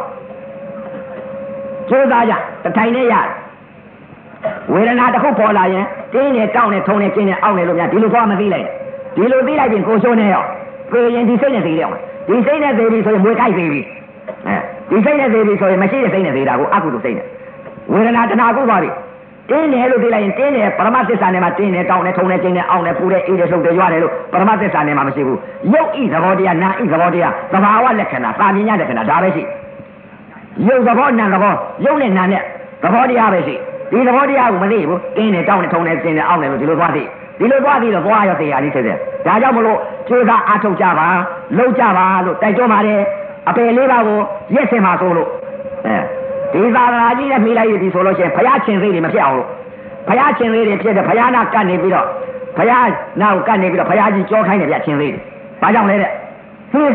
ကျိုးသားကြတထိုင်နဲ့ရဝေဒနာတစ်ခုပေါ်လာရင်တင်းနေတောင်းနေထုံနေကျင်းနေအောက်နေလို့များဒီလိုသွားမသိလိုက်ဒီလိုသိလိုက်ရင်ကိုရှိုးနေရောပြေရင်ဒီစိတ်နဲ့သိတယ်ဒီစိတ်နဲ့သိပြီဆိုရင်မွေကြိုက်သေးပြီအဲဒီစိတ်နဲ့သိပြီဆိုရင်မရှိတဲ့စိတ်နဲ့သိတာကိုအကုသိုလ်စိတ်နဲ့ဝေဒနာတဏှာကုသွားပြီ တင်းတယ်လို့သိလိုက်ရင်တင်းတယ်ပရမသစ္စာနဲ့မှာတင်းတယ်တောင်းတယ်ထုံတယ်ကျင်းတယ်အောင်းတယ်ပူတယ်အေးတယ်လှုပ်တယ်ရွာတယ်လို့ပရမသစ္စာနဲ့မှာမရှိဘူးရုပ်ဤသဘောတရားနာဤသဘောတရားသဘာဝလက္ခဏာသာမြင်ရလက္ခဏာဒါပဲရှိရုပ်သဘောနာသဘောရုပ်နဲ့နာနဲ့သဘောတရားပဲရှိဒီသဘောတရားကိုမသိဘူးတင်းတယ်တောင်းတယ်ထုံတယ်ကျင်းတယ်အောင်းတယ်လို့ဒီလိုသွားသိဒီလိုသွားပြီးတော့သွားရတရားလေးဖြစ်တယ်ဒါကြောင့်မလို့ကျိုးသားအားထုတ်ကြပါလှုပ်ကြပါလို့တိုက်တွန်းပါတယ်အပယ်လေးပါးကိုရက်စင်ပါဆိုလို့အဲ ဒီသာသနာကြီးနဲ့မိလိုက်ပြီဆိုလို့ရှိရင်ဘုရားရှင်စိတ်တွေမဖြစ်အောင်လို့ဘုရားရှင်စိတ်တွေဖြစ်တယ်ဘုရားနာကတ်နေပြီးတော့ဘုရားနာကိုကတ်နေပြီးတော့ဘုရားကြီးကြောခိုင်းတယ်ဗျရှင်စိတ်တွေဘာကြောင့်လဲတဲ့ဟင်း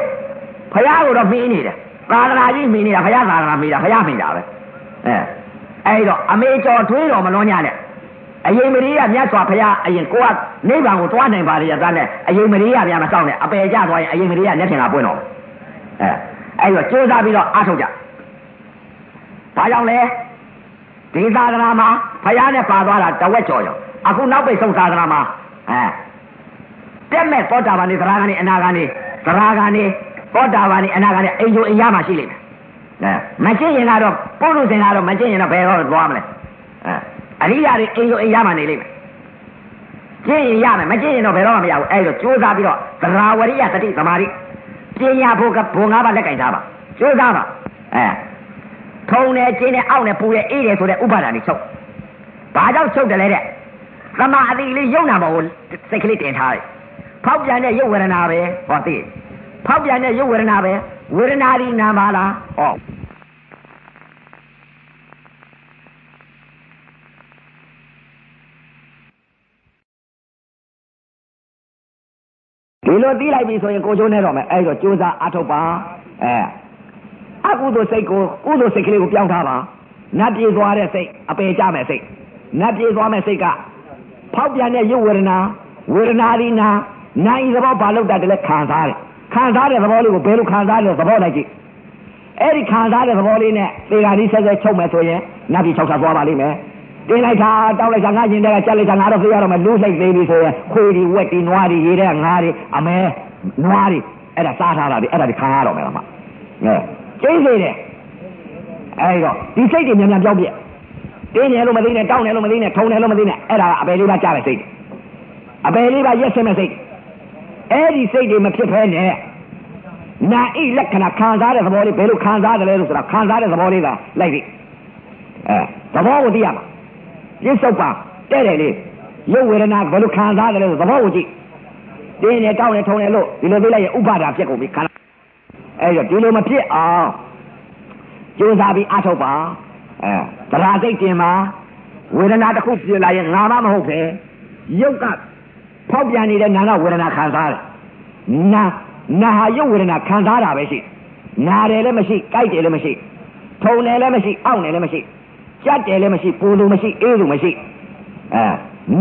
ဘုရားကိုတော့မင်းနေတယ်သာသနာကြီးမင်းနေတာဘုရားသာသနာမင်းတာဘုရားမင်းတာပဲအဲအဲ့တော့အမေကျော်ထွေးတော်မလွန်ညနဲ့အရင်မရိယမြတ်စွာဘုရားအရင်ကိုကနိဗ္ဗာန်ကိုတွားနိုင်ပါလေရသားနဲ့အရင်မရိယများမစောင့်နဲ့အပယ်ကြသွားရင်အရင်မရိယမျက်ထင်ကပွင့်တော့အဲအဲ့တော့ကြိုးစားပြီးတော့အားထုတ်ကြ ဘာကြောင့်လဲဒီသာသနာမှာဘုရားနဲ့ပါသွားတာတဝက်ကျော်ရောအခုနောက်ပိတ်ဆုံးသာသနာမှာအဲတက်မဲ့သောတာပန်နေသရဂန်နေအနာဂန်နေသရဂန်နေသောတာပန်နေအနာဂန်နေအိမ်ကျိုးအိမ်ရမှာရှိလိမ့်မယ်အဲမကျင့်ရင်ကတော့ပုရုษင်ကတော့မကျင့်ရင်တော့ဘယ်တော့သွားမလဲအဲအရိယာတွေအိမ်ကျိုးအိမ်ရမှာနေလိမ့်မယ်ကျင့်ရင်ရမယ်မကျင့်ရင်တော့ဘယ်တော့မှမရဘူးအဲဒါကြိုးစားပြီးတော့သရဝရိယတတိသမာဓိပညာဖို့ကဘုံငါးပါးလက်ကင်ထားပါကြိုးစားပါအဲ ထုံတယ်ကျင်းတယ်အောက်တယ်ပူတယ်အေးတယ်ဆိုတဲ့ဥပါဒာတွေချုပ်ဘာကြောင့်ချုပ်တယ်လဲတဲ့သမာအတိလေးယုံနာမဟုတ်စိတ်ကလေးတင်ထားတယ်ဖောက်ပြန်တဲ့ရုပ်ဝေဒနာပဲဟောသိဖောက်ပြန်တဲ့ရုပ်ဝေဒနာပဲဝေဒနာဒီနာပါလားဟောဒီလိုတီးလိုက်ပြီဆိုရင်ကိုချိုးနေတော့မယ်အဲ့တော့ကြိုးစားအထုတ်ပါအဲ အကုသိုလ်စိတ်ကိုကုသိုလ်စိတ်ကလေးကိုပြောင်းထားပါနတ်ပြေသွားတဲ့စိတ်အပေကြမဲ့စိတ်နတ်ပြေသွားမဲ့စိတ်ကဖောက်ပြန်တဲ့ရုပ်ဝေဒနာဝေဒနာဒီနာနိုင်သဘောဘာလို့တတ်တယ်လဲခံစားတယ်ခံစားတဲ့သဘောလေးကိုဘယ်လိုခံစားလဲသဘောလိုက်ကြည့်အဲ့ဒီခံစားတဲ့သဘောလေးနဲ့သေဂာနီးဆက်ဆက်ချုပ်မယ်ဆိုရင်နတ်ပြည်၆ဆသွားပါလိမ့်မယ်တင်းလိုက်တာတောက်လိုက်တာငါကျင်တဲ့ကကြက်လိုက်တာငါတော့ပြေးရတော့မယ်လူးလိုက်သေးပြီဆိုရင်ခွေဒီဝက်ဒီနွားဒီရေးတဲ့ငါးဒီအမဲနွားဒီအဲ့ဒါစားထားတာဒီအဲ့ဒါဒီခံရတော့မယ်လားမအဲ ကျိစေတယ်အဲ့တော့ဒီစိတ်တွေမြန်မြန်ပြောင်းပြတင်းတယ်လို့မသိနဲ့တောင်းတယ်လို့မသိနဲ့ထုံတယ်လို့မသိနဲ့အဲ့ဒါအပယ်လေးပါကြားတဲ့စိတ်အပယ်လေးပါရက်စင်မဲ့စိတ်အဲ့ဒီစိတ်တွေမဖြစ်ဖဲနဲ့နာဣလက္ခဏာခံစားတဲ့သဘောလေးဘယ်လိုခံစားတယ်လဲလို့ဆိုတာခံစားတဲ့သဘောလေးကလိုက်ပြီအဲသဘောကိုသိရမှာပြစ္ဆုတ်ပါတဲ့တယ်လေရုပ်ဝေဒနာဘယ်လိုခံစားတယ်လဲဆိုသဘောကိုကြည့်တင်းနေတောင်းနေထုံနေလို့ဒီလိုသိလိုက်ရင်ဥပါဒါဖြစ်ကုန်ပြီခန္ဓာ အဲ့တော့ဒီလိုမဖြစ်အောင်ကြိုးစားပြီးအထုတ်ပါအဲသရာစိတ်တင်ပါဝေဒနာတစ်ခုဖြစ်လာရင်ငါမှမဟုတ်ပဲရုပ်ကဖောက်ပြန်နေတဲ့နာကဝေဒနာခံစားတယ်နာနာဟာရုပ်ဝေဒနာခံစားတာပဲရှိနာတယ်လည်းမရှိကြိုက်တယ်လည်းမရှိထုံတယ်လည်းမရှိအောင့်တယ်လည်းမရှိကြက်တယ်လည်းမရှိပူလို့မရှိအေးလို့မရှိအဲ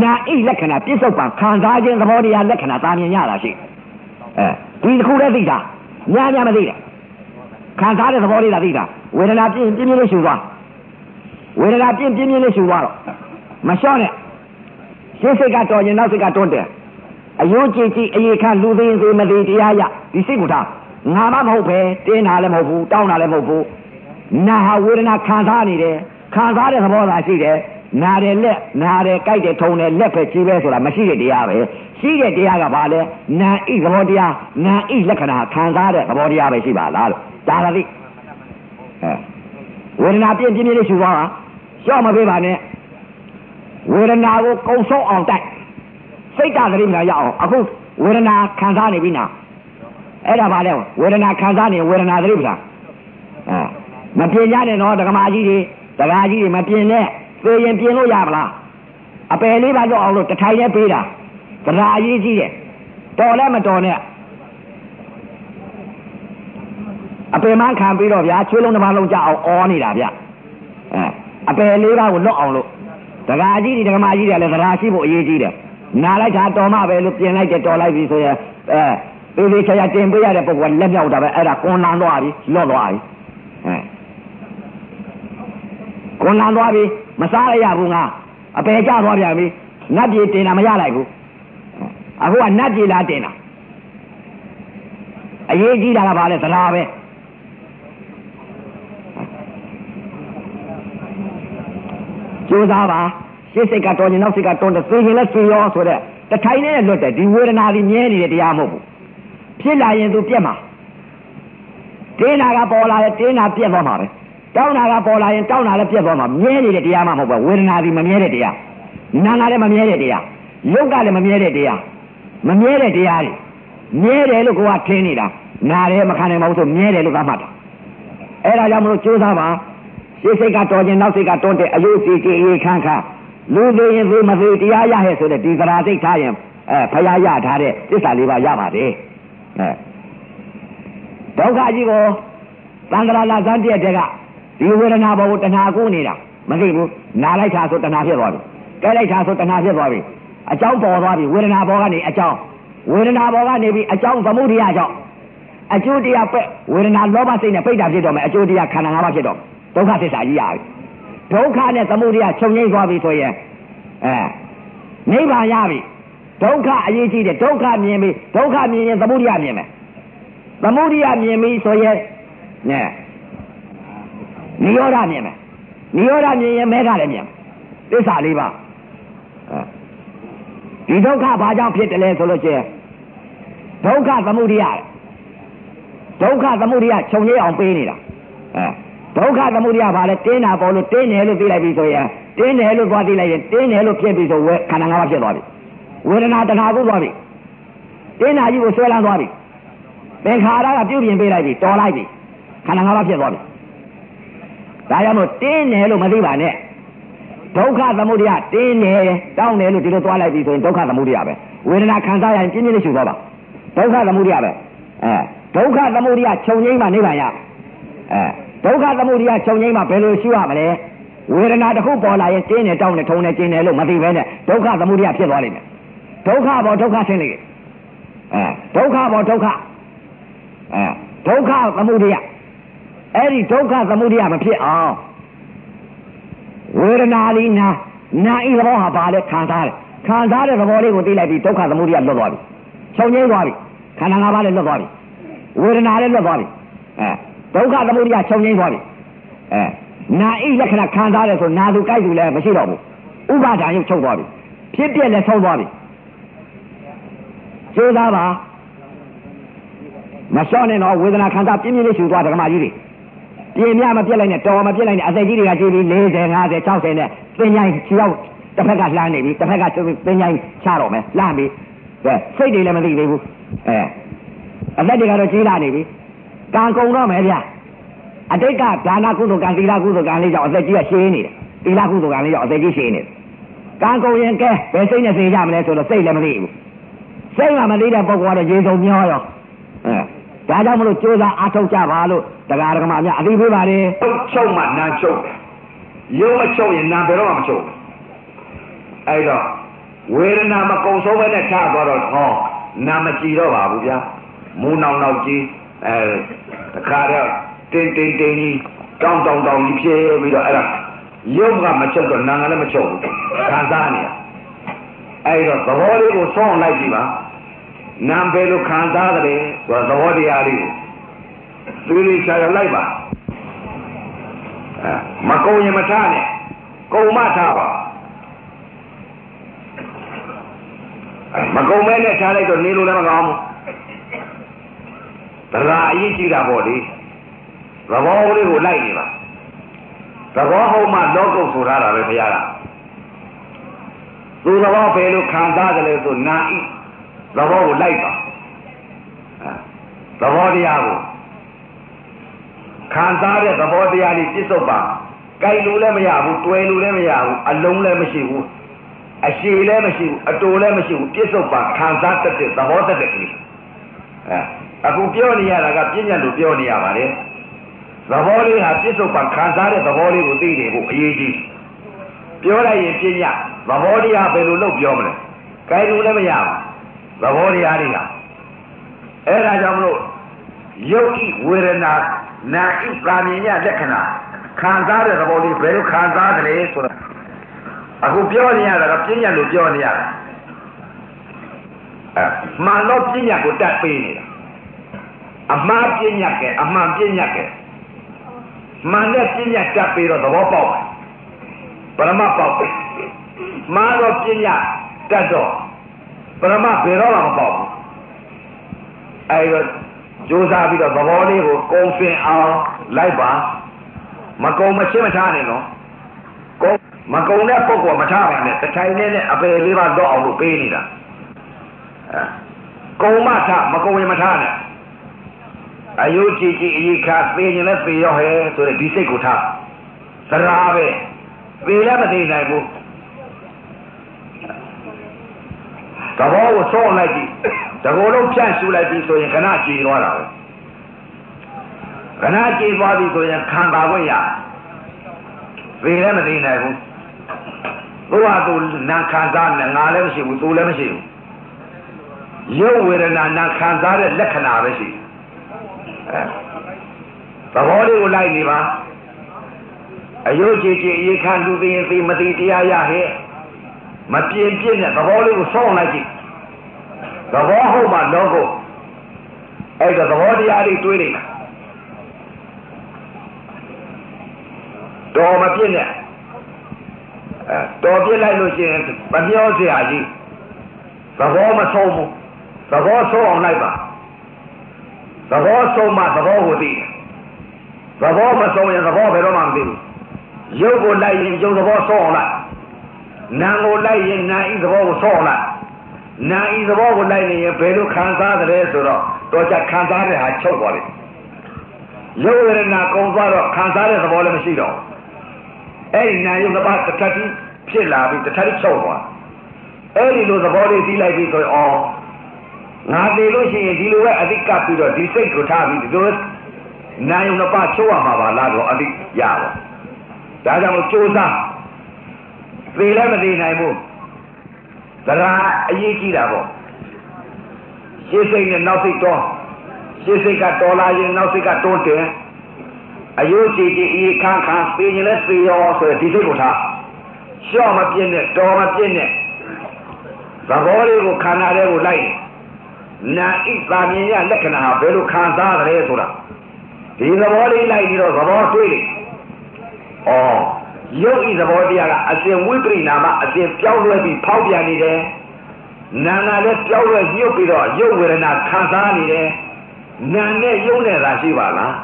နာဣလက္ခဏာပြစ္ဆုတ်ပံခံစားခြင်းသဘောတရားလက္ခဏာသာမြင်ရတာရှိအဲဒီတစ်ခုတည်းသိတာ ညာညာမသိတယ်ခံစားတဲ့သဘောလေးသာသိတာဝေဒနာပြင်းပြင်းပြင်းလေးရှူသွားဝေဒနာပြင်းပြင်းပြင်းလေးရှူသွားတော့မလျှော့နဲ့ရှင်းစိတ်ကတော်ရင်နောက်စိတ်ကတွန်းတယ်အယုံကြည်ကြည်အေခါလူသိရင်သိမသိတရားရဒီစိတ်ကိုထားငါမမဟုတ်ပဲတင်းတာလည်းမဟုတ်ဘူးတောင်းတာလည်းမဟုတ်ဘူးနာဟာဝေဒနာခံစားနေတယ်ခံစားတဲ့သဘောသာရှိတယ် နာတယ်လက်နာတယ်ကြိုက်တယ်ထုံတယ်လက်ပဲကြည့်ပဲဆိုတာမရှိတဲ့တရားပဲရှိတဲ့တရားကဘာလဲနာဣသဘောတရားနာဣလက္ခဏာခံစားတဲ့သဘောတရားပဲရှိပါလားလို့ဒါသာသိအဲဝေဒနာပြင်းပြင်းလေးရှူသွားတာရှော့မပေးပါနဲ့ဝေဒနာကိုကုံဆုံးအောင်တိုက်စိတ်တသတိမရအောင်အခုဝေဒနာခံစားနေပြီနာအဲ့ဒါဘာလဲဝေဒနာခံစားနေဝေဒနာသတိပ္ပံအဲမပြင်းကြနဲ့တော့ဒကမာကြီးတွေဒကာကြီးတွေမပြင်းနဲ့ သေရင်ပြင်းလို့ရမလားအပယ်လေးပါတော့အောင်လို့တထိုင်နဲ့ပေးတာဒကာအကြီးကြီးတယ်တော်လည်းမတော်နဲ့အပယ်မှခံပြီးတော့ဗျာချွေးလုံးတစ်ပါးလုံးကြအောင်အော်နေတာဗျအဲအပယ်လေးပါးကိုလွတ်အောင်လို့ဒကာကြီးတွေဒကမာကြီးတွေလည်းဒကာရှိဖို့အရေးကြီးတယ်နာလိုက်တာတော်မှပဲလို့ပြင်လိုက်တယ်တော်လိုက်ပြီဆိုရင်အဲပေးသေးချာချာတင်ပေးရတဲ့ပုဂ္ဂိုလ်လက်မြောက်တာပဲအဲ့ဒါကွန်လန်သွားပြီလော့သွားပြီအဲ ကွန်လန်သွားပြီမစားရရဘူးငါအပယ်ကျသွားပြန်ပြီနတ်ပြည်တင်တာမရလိုက်ဘူးအခုကနတ်ပြည်လာတင်တာအရေးကြီးတာကဘာလဲသလားပဲကြိုးစားပါရှေ့စိတ်ကတော်ရင်နောက်စိတ်ကတွန်းတယ်သိရင်လည်းသိရောဆိုတဲ့တထိုင်နဲ့လွတ်တယ်ဒီဝေဒနာကြီးမြဲနေတဲ့တရားမဟုတ်ဘူးဖြစ်လာရင်သူပြက်မှာတင်းနာကပေါ်လာရင်တင်းနာပြက်သွားမှာပဲ တောင်းနာကပေါ်လာရင်တောင်းနာလည်းပြက်သွားမှာမြဲနေတဲ့တရားမှမဟုတ်ဘူးဝေဒနာကြီးမမြဲတဲ့တရားနာနာလည်းမမြဲတဲ့တရားယုတ်ကလည်းမမြဲတဲ့တရားမမြဲတဲ့တရားတွေမြဲတယ်လို့ကိုကထင်းနေတာနာတယ်မခံနိုင်ပါဘူးဆိုမြဲတယ်လို့သတ်မှတ်တာအဲ့ဒါကြောင့်မလို့ကြိုးစားပါရှေ့စိတ်ကတော်ခြင်းနောက်စိတ်ကတွန်းတဲ့အယုတ်စီကြီးအေးခန်းခါလူသေးရင်သေမသေးတရားရဟဲ့ဆိုတဲ့ဒီသရာစိတ်ထားရင်အဲဖရာရထားတဲ့သစ္စာလေးပါရပါတယ်အဲဒုက္ခကြီးကိုသံဃာလာဇန်တည့်တဲ့က ဒီဝေဒနာဘောကိုတဏှာကိုနေတာမသိဘူးနာလိုက်တာဆိုတဏှာဖြစ်သွားပြီတကဲလိုက်တာဆိုတဏှာဖြစ်သွားပြီအကြောင်းပေါ်သွားပြီဝေဒနာပေါ်ကနေအကြောင်းဝေဒနာပေါ်ကနေပြီးအကြောင်းသမုဒိယကြောင့်အကျိုးတရားပဲ့ဝေဒနာလောဘစိတ်နဲ့ပိတ်တာဖြစ်တော့မယ်အကျိုးတရားခန္ဓာ၅ပါးဖြစ်တော့ဒုက္ခသစ္စာကြီးရပြီဒုက္ခနဲ့သမုဒိယချုပ်ငိမ့်သွားပြီဆိုရင်အဲနိဗ္ဗာန်ရပြီဒုက္ခအရေးကြီးတယ်ဒုက္ခမြင်ပြီဒုက္ခမြင်ရင်သမုဒိယမြင်မယ်သမုဒိယမြင်ပြီဆိုရင်နဲ့ နိရောဓမြင်မယ်နိရောဓမြင်ရင်မဲကလည်းမြင်သစ္စာလေးပါဒီဒုက္ခဘာကြောင့်ဖြစ်တယ်လဲဆိုလို့ရှိရင်ဒုက္ခသမုဒိယဒုက္ခသမုဒိယခြုံငိမ့်အောင်ပေးနေတာအဲဒုက္ခသမုဒိယဘာလဲတင်းတာပေါ်လို့တင်းတယ်လို့သိလိုက်ပြီဆိုရင်တင်းတယ်လို့သွားသိလိုက်ရင်တင်းတယ်လို့ဖြစ်ပြီဆိုဝဲခန္ဓာ၅ပါးဖြစ်သွားပြီဝေဒနာတဏှာကုသွားပြီတင်းတာကြီးကိုဆွဲလန်းသွားပြီသင်္ခါရကပြုတ်ပြင်ပေးလိုက်ပြီတော်လိုက်ပြီခန္ဓာ၅ပါးဖြစ်သွားပြီ ဒါကြောင့်မို့တင်းတယ်လို့မသိပါနဲ့ဒုက္ခသမုဒယတင်းတယ်တောင်းတယ်လို့ဒီလိုသွားလိုက်ပြီဆိုရင်ဒုက္ခသမုဒယပဲဝေဒနာခံစားရရင်ပြင်းပြင်းလေးရှုသွားပါဒုက္ခသမုဒယပဲအဲဒုက္ခသမုဒယခြုံငိမ့်မှနိဗ္ဗာန်ရအဲဒုက္ခသမုဒယခြုံငိမ့်မှဘယ်လိုရှုရမလဲဝေဒနာတစ်ခုပေါ်လာရင်တင်းတယ်တောင်းတယ်ထုံတယ်ကျင်းတယ်လို့မသိဘဲနဲ့ဒုက္ခသမုဒယဖြစ်သွားလိမ့်မယ်ဒုက္ခပေါ်ဒုက္ခဆင်းလိမ့်အဲဒုက္ခပေါ်ဒုက္ခအဲဒုက္ခသမုဒယ အဲ့ဒီဒုက္ခသမုဒယမဖြစ်အောင်ဝေဒနာလေးနာနာဤသဘောဟာဘာလဲခံစားတယ်ခံစားတဲ့သဘောလေးကိုသိလိုက်ပြီးဒုက္ခသမုဒယလွတ်သွားပြီချုပ်ငိမ့်သွားပြီခန္ဓာ၅ပါးလည်းလွတ်သွားပြီဝေဒနာလည်းလွတ်သွားပြီအဲဒုက္ခသမုဒယချုပ်ငိမ့်သွားပြီအဲနာဤလက္ခဏာခံစားတယ်ဆိုနာသူကြိုက်သူလည်းမရှိတော့ဘူးဥပါဒာရုပ်ချုပ်သွားပြီဖြစ်ပြက်လည်းဆုံးသွားပြီကျိုးသားပါမလျှော့နဲ့တော့ဝေဒနာခံစားပြင်းပြင်းလေးရှူသွားဓမ္မကြီးတွေ ပြင်းများမပြက်လိုက်နဲ့တော်မပြက်လိုက်နဲ့အသက်ကြီးတွေကကြည့်ပြီး40 50 60နဲ့သင်ញိုင်းခြေရောက်တစ်ဖက်ကလှမ်းနေပြီတစ်ဖက်ကသင်ញိုင်းချတော့မယ်လှမ်းပြီကဲစိတ်တွေလည်းမသိသေးဘူးအဲအသက်တွေကတော့ကြီးလာနေပြီကံကုန်တော့မယ်ဗျအတိတ်ကဒါနကုသိုလ်ကံသီလကုသိုလ်ကံလေးကြောင့်အသက်ကြီးကရှင်းနေတယ်သီလကုသိုလ်ကံလေးကြောင့်အသက်ကြီးရှင်းနေတယ်ကံကုန်ရင်ကဲဘယ်စိတ်နဲ့သိကြမလဲဆိုတော့စိတ်လည်းမသိဘူးစိတ်ကမသိတဲ့ပုဂ္ဂိုလ်ကတော့ရေစုံမျောရောအဲ ဒါကြောင့်မလို့ကြိုးစားအားထုတ်ကြပါလို့တရားဓမ္မများအသိပေးပါလေချုပ်မှနာချုပ်တယ်ရုပ်မချုပ်ရင်နာဘယ်တော့မှမချုပ်အဲ့တော့ဝေဒနာမကုံဆုံးပဲနဲ့ထားသွားတော့ဟောနာမကြည့်တော့ပါဘူးဗျာမူးနောင်နောက်ကြီးအဲတခါတော့တင်းတင်းတင်းကြီးတောင်းတောင်းတောင်းကြီးဖြစ်ပြီးတော့အဲ့ဒါရုပ်ကမချုပ်တော့နာကလည်းမချုပ်ဘူးခံစားနေရအဲ့တော့သဘောလေးကိုဆောင်းလိုက်ကြည့်ပါနာမ်ပဲလို့ခံစားတယ် ဆိုတော့သဘောတရားလေးကိုသူလေးချာရလိုက်ပါအဲမကုံရင်မထားနဲ့ကုံမထားပါမကုံမဲနဲ့ထားလိုက်တော့နေလို့လည်းမကောင်းဘူးတရားအရေးကြီးတာပေါ့လေသဘောလေးကိုလိုက်နေပါသဘောဟုတ်မှလောကုတ်ဆိုရတာပဲဘုရားကသူသဘောပဲလို့ခံစားတယ်လို့ဆိုနာဤသဘောကိုလိုက်ပါ သဘောတရားကိုခံစားတဲ့သဘောတရားလေးပြစ္ဆုတ်ပါကြိုက်လို့လည်းမရဘူးတွယ်လို့လည်းမရဘူးအလုံးလည်းမရှိဘူးအရှိလည်းမရှိဘူးအတူလည်းမရှိဘူးပြစ္ဆုတ်ပါခံစားတတ်တဲ့သဘောတတ်တဲ့ကလေးအဲအခုပြောနေရတာကပြဉ္ညာလို့ပြောနေရပါတယ်သဘောလေးဟာပြစ္ဆုတ်ပါခံစားတဲ့သဘောလေးကိုသိနေဖို့အရေးကြီးပြောလိုက်ရင်ပြဉ္ညာသဘောတရားဘယ်လိုလုပ်ပြောမလဲကြိုက်လို့လည်းမရဘူးသဘောတရားတွေကအဲ့ဒါကြောင့်မလို့ ယုတ်ဤဝေဒနာနာဤပါမြင်ရလက္ခဏာခံစားတဲ့သဘောလေးဘယ်လိုခံစားတယ်လဲဆိုတော့အခုပြောနေရတာကပြဉ္ညာလို့ပြောနေရတာအဲမှန်တော့ပြဉ္ညာကိုတတ်ပေးနေတာအမှားပြဉ္ညာကဲအမှန်ပြဉ္ညာကဲမှန်တဲ့ပြဉ္ညာတတ်ပေးတော့သဘောပေါက်ပရမပေါက်မှားတော့ပြဉ္ညာတတ်တော့ပရမဘယ်တော့မှမပေါက်ဘူးအဲဒီတော့ ကြိုးစားပြီးတော့သဘောလေးကိုကုံစင်အောင်လိုက်ပါမကုံမချင်းမထားနဲ့နော်ကုံမကုံတဲ့ပုဂ္ဂိုလ်မထားပါနဲ့တထိုင်နဲ့နဲ့အပယ်လေးပါတော့အောင်လို့ပေးနေတာအဲကုံမထားမကုံရင်မထားနဲ့အယုကြည်ကြည်အရေးခါသိရင်လည်းသိရောဟဲဆိုတဲ့ဒီစိတ်ကိုထားသရာပဲသိလည်းမသိနိုင်ဘူးသဘောကိုဆုံးလိုက်ကြည့် တကောလုံးဖြန့်ရှူလိုက်ပြီဆိုရင်ခဏကြည်သွားတာပဲခဏကြည်သွားပြီဆိုရင်ခံပါခွင့်ရသေလည်းမသိနိုင်ဘူးသူကသူနာခံစားနဲ့ငါလည်းမရှိဘူးသူလည်းမရှိဘူးရုပ်ဝေဒနာနာခံစားတဲ့လက္ခဏာပဲရှိအဲသဘောလေးကိုလိုက်နေပါအယုတ်ကြည်ကြည်အေးခံသူသိရင်သိမသိတရားရဟဲ့မပြင်းပြင်းနဲ့သဘောလေးကိုဆောင်းလိုက်ကြည့် သဘောဟုတ်မှလောကုအဲ့ဒါသဘောတရားလေးတွေးနေတာတော်မပြစ်နဲ့အဲတော်ပြစ်လိုက်လို့ရှိရင်မပြောစရာကြီးသဘောမဆုံးဘူးသဘောဆုံးအောင်လိုက်ပါသဘောဆုံးမှသဘောကိုသိတယ်သဘောမဆုံးရင်သဘောဘယ်တော့မှမသိဘူးရုပ်ကိုလိုက်ရင်ရုပ်သဘောဆုံးအောင်လိုက်နာမ်ကိုလိုက်ရင်နာမ်ဤသဘောကိုဆုံးအောင်လိုက် နာမ်ဤသဘောကိုလိုက်နေရင်ဘယ်လိုခံစားတယ်ဆိုတော့တော့ကြခံစားတဲ့ဟာချုပ်သွားတယ်ရုပ်ဝေဒနာကုံသွားတော့ခံစားတဲ့သဘောလည်းမရှိတော့ဘူးအဲ့ဒီနာယုတ်တစ်ပါးတစ်ထပ်ကြီးဖြစ်လာပြီးတစ်ထပ်ကြီးချုပ်သွားအဲ့ဒီလိုသဘောလေးသိလိုက်ပြီဆိုရင်အော်ငါသိလို့ရှိရင်ဒီလိုပဲအတိကပ်ပြီးတော့ဒီစိတ်ကိုထားပြီးဒီလိုနာယုတ်တစ်ပါးချုပ်ရမှာပါလားတော့အတိရပါဒါကြောင့်ကြိုးစားသိလည်းမသိနိုင်ဘူး ဒါကအရေးကြီးတာပေါ့ရှေ့စိတ်နဲ့နောက်စိတ်တော့ရှေ့စိတ်ကတော်လာရင်နောက်စိတ်ကတွန်းတယ်အယုတ်ကြည်ကြည်အေးခန်းခန်းပြေရင်လည်းပြေရောဆိုရဒီစိတ်ကိုထားရှော့မပြင်းနဲ့တော်မပြင်းနဲ့သဘောလေးကိုခန္ဓာလေးကိုလိုက်နာဣသာမြင်ရလက္ခဏာဘယ်လိုခံစားကြလဲဆိုတာဒီသဘောလေးလိုက်ပြီးတော့သဘောတွေးလိုက်ဩ ယုတ်ဤသဘောတရားကအစဉ်ဝိပရိနာမအစဉ်ပြောင်းလဲပြီးဖောက်ပြန်နေတယ်နာနာလည်းပြောင်းလဲညှုပ်ပြီးတော့ယုတ်ဝေဒနာခံစားနေတယ်နာနဲ့ယုတ်နဲ့သာရှိပါလား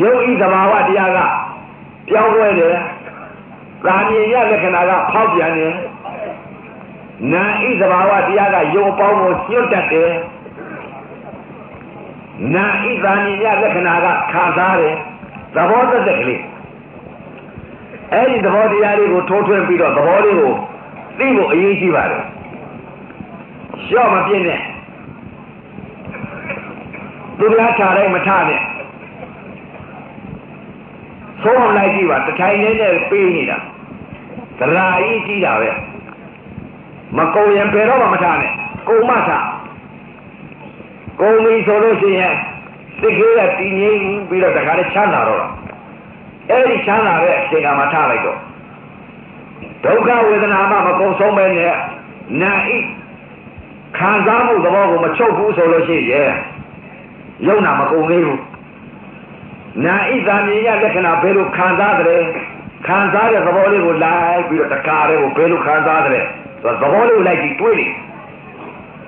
ယုတ်ဤသဘာဝတရားကပြောင်းလဲတယ်။သာမြင်ရလက္ခဏာကဖောက်ပြန်တယ်။နာဤသဘာဝတရားကယုံပေါင်းကိုညှို့တတ်တယ်။နာဤသာမြင်ရလက္ခဏာကခံစားတယ်။သဘောသက်သက်ကလေး။ အဲဒီသဘောတရားလေးကိုထိုးထွင်းပြီးတော့သဘောလေးကိုသိဖို့အရေးကြီးပါတယ်။ရှော့မပြည့်နဲ့သူများခြားတိုင်းမထနဲ့ဆုံးအောင်လိုက်ကြည့်ပါတထိုင်လေးနဲ့ပေးနေတာသရာကြီးကြီးတာပဲမကုံရင်ဘယ်တော့မှမထားနဲ့ကုံမထားကုံပြီဆိုလို့ရှိရင်စိတ်ကြီးကတည်ငြိမ်ပြီးတော့တခါတည်းချမ်းသာတော့တာ အဲ့ဒီချမ်းသာတဲ့အချိန်ကမှထားလိုက်တော့ဒုက္ခဝေဒနာမှမကုံဆုံးပဲနဲ့နာဣခံစားမှုသဘောကိုမချုပ်ဘူးဆိုလို့ရှိရင်ယုံနာမကုံသေးဘူးနာဣဇာမြင်ရလက္ခဏာဘယ်လိုခံစားတယ်ခံစားတဲ့သဘောလေးကိုလိုက်ပြီးတော့တခါတည်းကိုဘယ်လိုခံစားတယ်ဆိုတော့သဘောလေးကိုလိုက်ကြည့်တွေးနေ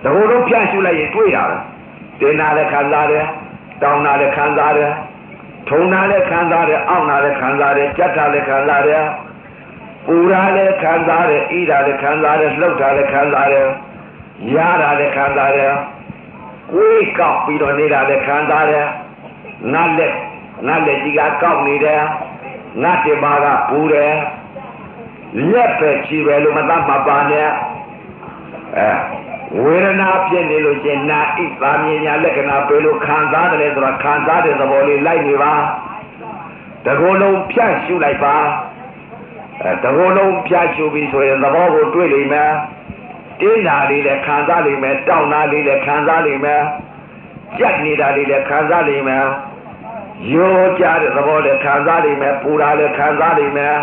တဘောလုံးဖြန့်ရှုလိုက်ရင်တွေးတာပဲတင်နာလည်းခံစားတယ်တောင်းနာလည်းခံစားတယ် ထုံနာလည်းခံစားတယ်အောင့်နာလည်းခံစားတယ်ကြက်တာလည်းခံစားတယ်ပူရာလည်းခံစားတယ်ဣတာလည်းခံစားတယ်လှုပ်တာလည်းခံစားတယ်ရတာလည်းခံစားတယ်ကိုယ်ကောက်ပြီးတော့နေတာလည်းခံစားတယ်ငါလက်ငါလက်ကြီးကကောက်နေတယ်ငါတင်ပါကပူတယ်လက်ပဲချီပဲလို့မသတ်မပါနဲ့အဲ ဝေဒနာဖြစ်နေလို့ရှင်နာဣသာမြင်ညာလက္ခဏာပဲလို့ခံစားတယ်ဆိုတော့ခံစားတဲ့သဘောလေးလိုက်နေပါတကောလုံးဖြတ်ရှုလိုက်ပါအဲတကောလုံးဖြတ်ရှုပြီးဆိုရင်သဘောကိုတွေ့လိမ့်မယ်တင်းတာလေးလည်းခံစားလိမ့်မယ်တောင်းတာလေးလည်းခံစားလိမ့်မယ်ကြက်နေတာလေးလည်းခံစားလိမ့်မယ်ရောကြတဲ့သဘောလည်းခံစားနိုင်မယ်ပူတာလည်းခံစားနိုင်မယ်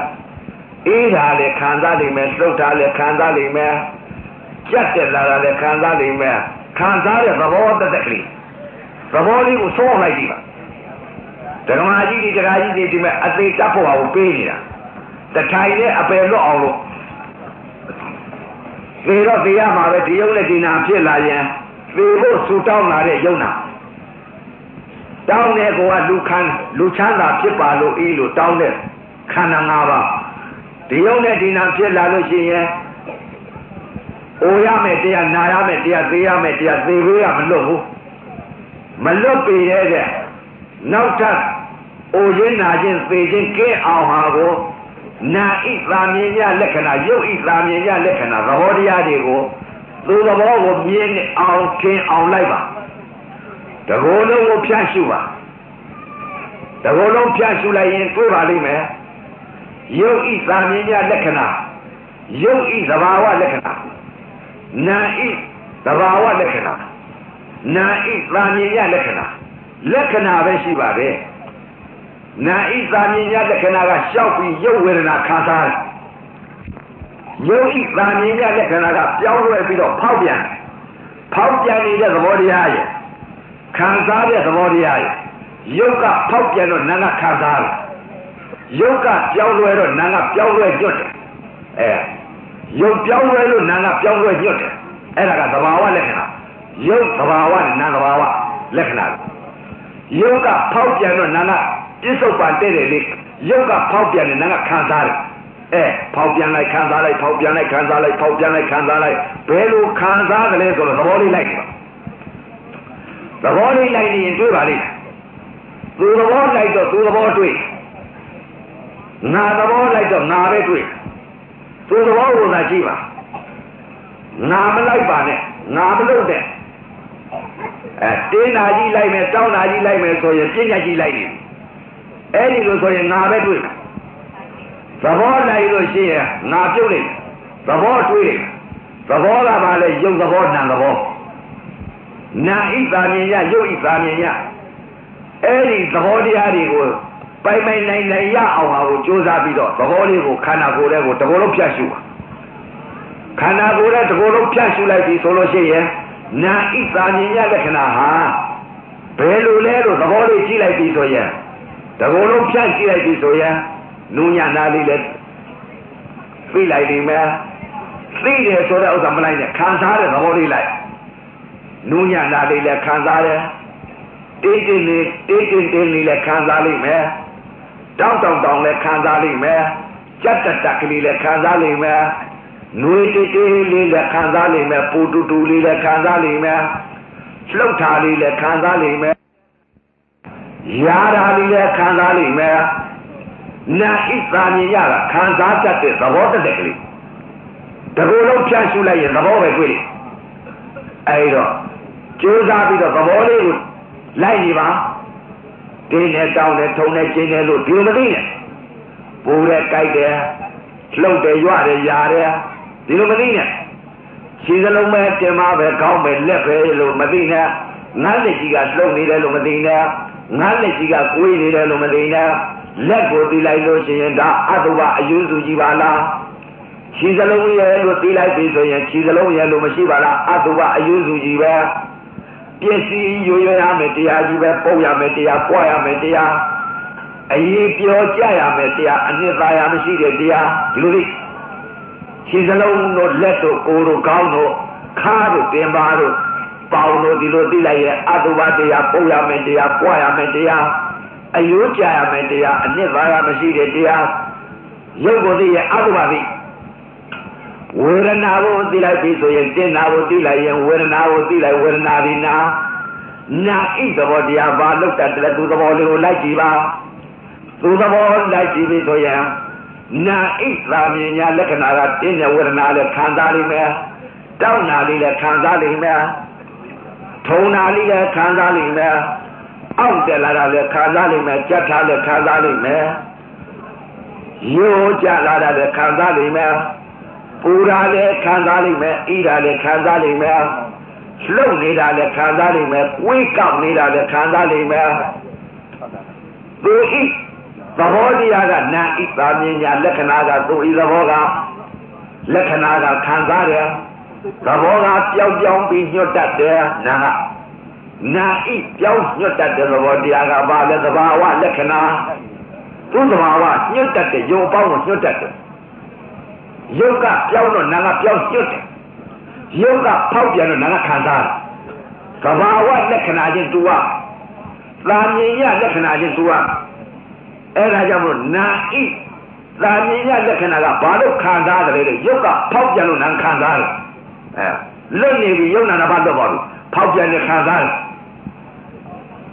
အေးတာလည်းခံစားနိုင်မယ်လှုပ်တာလည်းခံစားနိုင်မယ် ကြက်တက်လာတာလည်းခံစားနိုင်မယ်ခံစားတဲ့သဘောတသက်ကလေးသဘောလေးကိုဆုံးလိုက်ကြည့်ပါဓမ္မကြီးဒီတရားကြီးဒီဒီမဲ့အသေးတက်ဖို့အောင်ပေးနေတာတထိုင်နဲ့အပယ်လွတ်အောင်လို့သေတော့သေရမှာပဲဒီယုံနဲ့ဒီနာဖြစ်လာရင်သေဖို့ဆူတောင်းလာတဲ့ယုံနာတောင်းတဲ့ကောကလူခန်းလူချမ်းသာဖြစ်ပါလို့အေးလို့တောင်းတဲ့ခန္ဓာ၅ပါးဒီယုံနဲ့ဒီနာဖြစ်လာလို့ရှိရင် အိုရမယ်တရားနာရမယ်တရားသေးရမယ်တရားသေပေးရမလွတ်ဘူးမလွတ်ပေတဲ့တဲ့နောက်ထပ်အိုခြင်းနာခြင်းသေခြင်းကဲအောင်ဟာကိုနာဣသာမြင်ရလက္ခဏာယုတ်ဣသာမြင်ရလက္ခဏာသဘောတရားတွေကိုသူသဘောကိုမြင်အောင်ခင်းအောင်လိုက်ပါတကိုယ်လုံးကိုဖြန့်ရှုပါတကိုယ်လုံးဖြန့်ရှုလိုက်ရင်တွေ့ပါလိမ့်မယ်ယုတ်ဤသာမြင်ရလက္ခဏာယုတ်ဤသဘာဝလက္ခဏာ နာဤသဘာဝလက္ခဏာနာဤသာမြင်ရလက္ခဏာလက္ခဏာပဲရှိပါပဲနာဤသာမြင်ရလက္ခဏာကရှောက်ပြီးယုတ်ဝေဒနာခံစားတယ်ယုတ်ဤသာမြင်ရလက္ခဏာကပြောင်းလဲပြီးတော့ဖောက်ပြန်ဖောက်ပြန်နေတဲ့သဘောတရားရဲ့ခံစားတဲ့သဘောတရားရဲ့ယုတ်ကဖောက်ပြန်တော့နာကခံစားတယ်ယုတ်ကပြောင်းလဲတော့နာကပြောင်းလဲညွတ်တယ်အဲ ယုတ်ပြောင်းလဲလို့နာကပြောင်းလဲညွတ်တယ်အဲ့ဒါကသဘာဝလက္ခဏာယုတ်သဘာဝနဲ့နာသဘာဝလက္ခဏာယုတ်ကဖောက်ပြန်တော့နာကပြစ္ဆုတ်ပန်တဲ့တယ်လေယုတ်ကဖောက်ပြန်တယ်နာကခံစားတယ်အဲဖောက်ပြန်လိုက်ခံစားလိုက်ဖောက်ပြန်လိုက်ခံစားလိုက်ဖောက်ပြန်လိုက်ခံစားလိုက်ဘယ်လိုခံစားကြလဲဆိုတော့သဘောလေးလိုက်တယ်သဘောလေးလိုက်နေရင်တွေးပါလိမ့်သူသဘောလိုက်တော့သူသဘောတွေးငါသဘောလိုက်တော့ငါပဲတွေး သူသဘောကိုသာကြည့်ပါငါမလိုက်ပါနဲ့ငါမလုပ်တဲ့အဲတင်းနာကြီးလိုက်မယ်တောင်းနာကြီးလိုက်မယ်ဆိုရင်ပြည့်ညက်ကြီးလိုက်နေအဲ့ဒီလိုဆိုရင်ငါပဲတွေ့မယ်သဘောလိုက်လို့ရှိရင်ငါပြုတ်လိုက်သဘောတွေးလိုက်သဘောကပါလေရုပ်သဘောနာသဘောနာဣသာမြင်ရရုပ်ဣသာမြင်ရအဲ့ဒီသဘောတရားတွေကို ပိုင်ပိုင်နိုင်နိုင်ရအောင်ဟာကိုကြိုးစားပြီးတော့သဘောလေးကိုခန္ဓာကိုယ်ထဲကိုတကောလုံးဖြတ်ရှုပါခန္ဓာကိုယ်ထဲတကောလုံးဖြတ်ရှုလိုက်ပြီဆိုလို့ရှိရင်နာဣသာမြင်ရလက္ခဏာဟာဘယ်လိုလဲလို့သဘောလေးကြည့်လိုက်ပြီဆိုရင်တကောလုံးဖြတ်ကြည့်လိုက်ပြီဆိုရင်နုညနာလေးလည်းသိလိုက်ပြီမယ်သိတယ်ဆိုတဲ့ဥစ္စာမလိုက်နဲ့ခံစားတဲ့သဘောလေးလိုက်နုညနာလေးလည်းခံစားတယ်တင်းတင်းလေးတင်းတင်းတင်းလေးလည်းခံစားလိမ့်မယ် တောင်းတောင်းတောင်းလည်းခံစားလိမ့်မယ်ကြက်တက်တက်ကလေးလည်းခံစားလိမ့်မယ်နှွေတေးတေးလေးလည်းခံစားလိမ့်မယ်ပူတူတူလေးလည်းခံစားလိမ့်မယ်လှုပ်ထားလေးလည်းခံစားလိမ့်မယ်ရာဓာလေးလည်းခံစားလိမ့်မယ်နာဣသာမြင်ရတာခံစားတတ်တဲ့သဘောတတ်တဲ့ကလေးတကူလုံးဖြန့်ရှုလိုက်ရင်သဘောပဲတွေ့တယ်အဲဒီတော့ကြိုးစားပြီးတော့သဘောလေးကိုလိုက်နေပါ တင်းနဲ့တောင်းနဲ့ထုံနဲ့ကျင်းနဲ့လို့ဒီမသိနဲ့ပူတဲ့ကြိုက်တယ်လှုပ်တယ်ရွတယ်ယာတယ်ဒီလိုမသိနဲ့ခြေစလုံးပဲတင်ပါပဲခေါင်းပဲလက်ပဲလို့မသိနဲ့ငါးလက်ကြီးကလှုပ်နေတယ်လို့မသိနဲ့ငါးလက်ကြီးကကိုယ်နေတယ်လို့မသိနဲ့လက်ကိုသိလိုက်လို့ရှိရင်ဒါအတုပအယုစုကြီးပါလားခြေစလုံးရဲ့လို့သိလိုက်ပြီဆိုရင်ခြေစလုံးရဲ့လို့မရှိပါလားအတုပအယုစုကြီးပဲ ပစ္စည်းရွရရမယ်တရားကြီးပဲပုတ်ရမယ်တရားပွားရမယ်တရားအရေးပြောကြရမယ်တရားအနှစ်သာရမရှိတဲ့တရားဒီလိုလေးခြေစလုံးတို့လက်တို့ကိုယ်တို့ခေါင်းတို့ခါတို့တင်ပါတို့ပေါင်တို့ဒီလိုသိလိုက်ရဲ့အတုပတရားပုတ်ရမယ်တရားပွားရမယ်တရားအယိုးကြရမယ်တရားအနှစ်သာရမရှိတဲ့တရားရုပ်ကိုသိရဲ့အတုပသိ ဝေဒနာကိုသိလိုက်ပြီဆိုရင်တင်နာကိုသိလိုက်ရင်ဝေဒနာကိုသိလိုက်ဝေဒနာဒီနာနာဣသဘောတရားဘာလို့တတ်တယ်သူသဘောလေးကိုလိုက်ကြည့်ပါသူသဘောလိုက်ကြည့်ပြီဆိုရင်နာဣသာမြင်ညာလက္ခဏာကတင်းတဲ့ဝေဒနာလည်းခံစားလိမ့်မယ်တောင်းနာလေးလည်းခံစားလိမ့်မယ်ထုံနာလေးလည်းခံစားလိမ့်မယ်အောင့်တက်လာတာလည်းခံစားလိမ့်မယ်ကြက်ထားလည်းခံစားလိမ့်မယ်ရိုးကြလာတာလည်းခံစားလိမ့်မယ် ပူတာလည်းခံစားလိမ့်မယ်ဣတာလည်းခံစားလိမ့်မယ်လှုပ်နေတာလည်းခံစားလိမ့်မယ်ကိုယ်ကောက်နေတာလည်းခံစားလိမ့်မယ်သူဣသဘောတရားကနာဣသာမြင်ညာလက္ခဏာကသူဣသဘောကလက္ခဏာကခံစားတယ်သဘောကပျောက်ပြောင်းပြီးညွတ်တတ်တယ်နာကနာဣပြောင်းညွတ်တတ်တဲ့သဘောတရားကဘာလဲသဘာဝလက္ခဏာသူသဘာဝညွတ်တတ်တဲ့ယုံပေါင်းကိုညွတ်တတ်တယ် ယုတ်ကပြောင်းတော့နာကပြောင်းညွတ်တယ်ယုတ်ကဖောက်ပြန်တော့နာကခံစားတယ်သဘာဝလက္ခဏာချင်းတူကသာမြင်ရလက္ခဏာချင်းတူကအဲ့ဒါကြောင့်မို့နာဣသာမြင်ရလက္ခဏာကဘာလို့ခံစားတယ်လဲယုတ်ကဖောက်ပြန်လို့နာခံစားတယ်အဲလွတ်နေပြီယုတ်နာနာဘာတော့ပါဘူးဖောက်ပြန်နေခံစားတယ်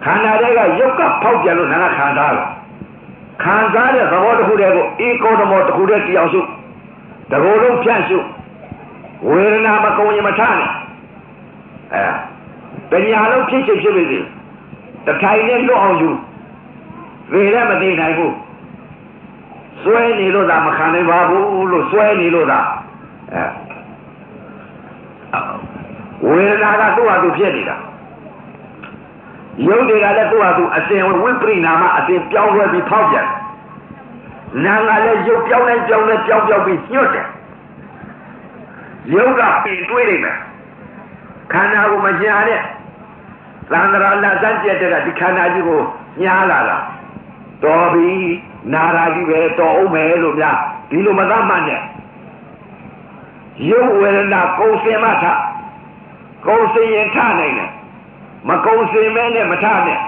ခန္ဓာတွေကယုတ်ကဖောက်ပြန်လို့နာကခံစားတယ်ခံစားတဲ့သဘောတစ်ခုတည်းကိုဧကောဓမောတစ်ခုတည်းတရားရှု တကိုယ်လုံးဖြန့်ရှုဝေဒနာမကုံရင်မထနဲ့အဲပညာလုံးဖြစ်ဖြစ်ဖြစ်ပြီတထိုင်နဲ့လွတ်အောင်ယူသေလည်းမသိနိုင်ဘူးစွဲနေလို့သာမခံနိုင်ပါဘူးလို့စွဲနေလို့သာအဲဝေဒနာကသူ့ဟာသူဖြစ်နေတာယုတ်တွေကလည်းသူ့ဟာသူအစဉ်ဝိပရိနာမအစဉ်ပြောင်းလဲပြီးဖောက်ပြန် နာငါလည်းရုပ်ပြောင်းနေပြောင်းနေပြောင်းပြောင်းပြီးညှို့တယ်ရုပ်ကပြင်တွေးနေမယ်ခန္ဓာကိုမညာနဲ့သံဃာလက်စမ်းကျက်တဲ့ကဒီခန္ဓာကြီးကိုညားလာတာတော်ပြီနာရာကြီးပဲတော်အောင်မယ်လို့များဒီလိုမသားမှတ်နဲ့ရုပ်ဝေဒနာကုံစင်မထကုံစင်ရင်ထနိုင်တယ်မကုံစင်မဲနဲ့မထနဲ့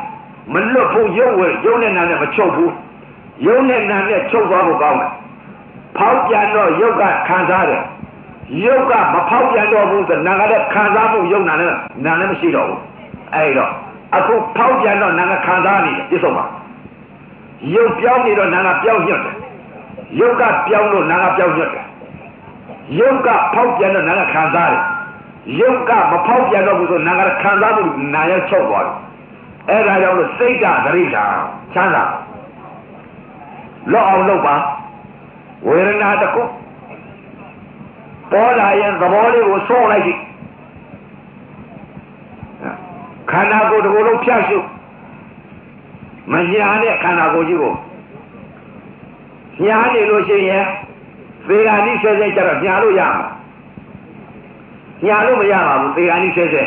မလွတ်ဖို့ရုပ်ဝေရုပ်နဲ့နာနဲ့မချုပ်ဘူး ရုပ်နဲ့နာနဲ့ချုပ်သွားဖို့ကောင်းတယ်ဖောက်ပြန်တော့ရုပ်ကခံစားတယ်ရုပ်ကမဖောက်ပြန်တော့ဘူးဆိုနာကလည်းခံစားမှုရုပ်နာနဲ့နာလည်းမရှိတော့ဘူးအဲ့တော့အခုဖောက်ပြန်တော့နာကခံစားနေတယ်ပြစ္ဆုတ်ပါရုပ်ပြောင်းနေတော့နာကပြောင်းညွတ်တယ်ရုပ်ကပြောင်းလို့နာကပြောင်းညွတ်တယ်ရုပ်ကဖောက်ပြန်တော့နာကခံစားတယ်ရုပ်ကမဖောက်ပြန်တော့ဘူးဆိုနာကခံစားမှုနာရချုပ်သွားတယ်အဲ့ဒါကြောင့်လို့စိတ်ကသတိထားချမ်းသာ လော့အောင်လုပ်ပါဝေဒနာတစ်ခုပေါ်လာရင်သဘောလေးကိုဆုံးလိုက်ကြည့်ခန္ဓာကိုယ်တစ်ခုလုံးဖြတ်ရှုမညာတဲ့ခန္ဓာကိုယ်ကြီးကိုညာနေလို့ရှိရင်သေဂာနိဆဲဆဲကြတော့ညာလို့ရမှာညာလို့မရပါဘူးသေဂာနိဆဲဆဲ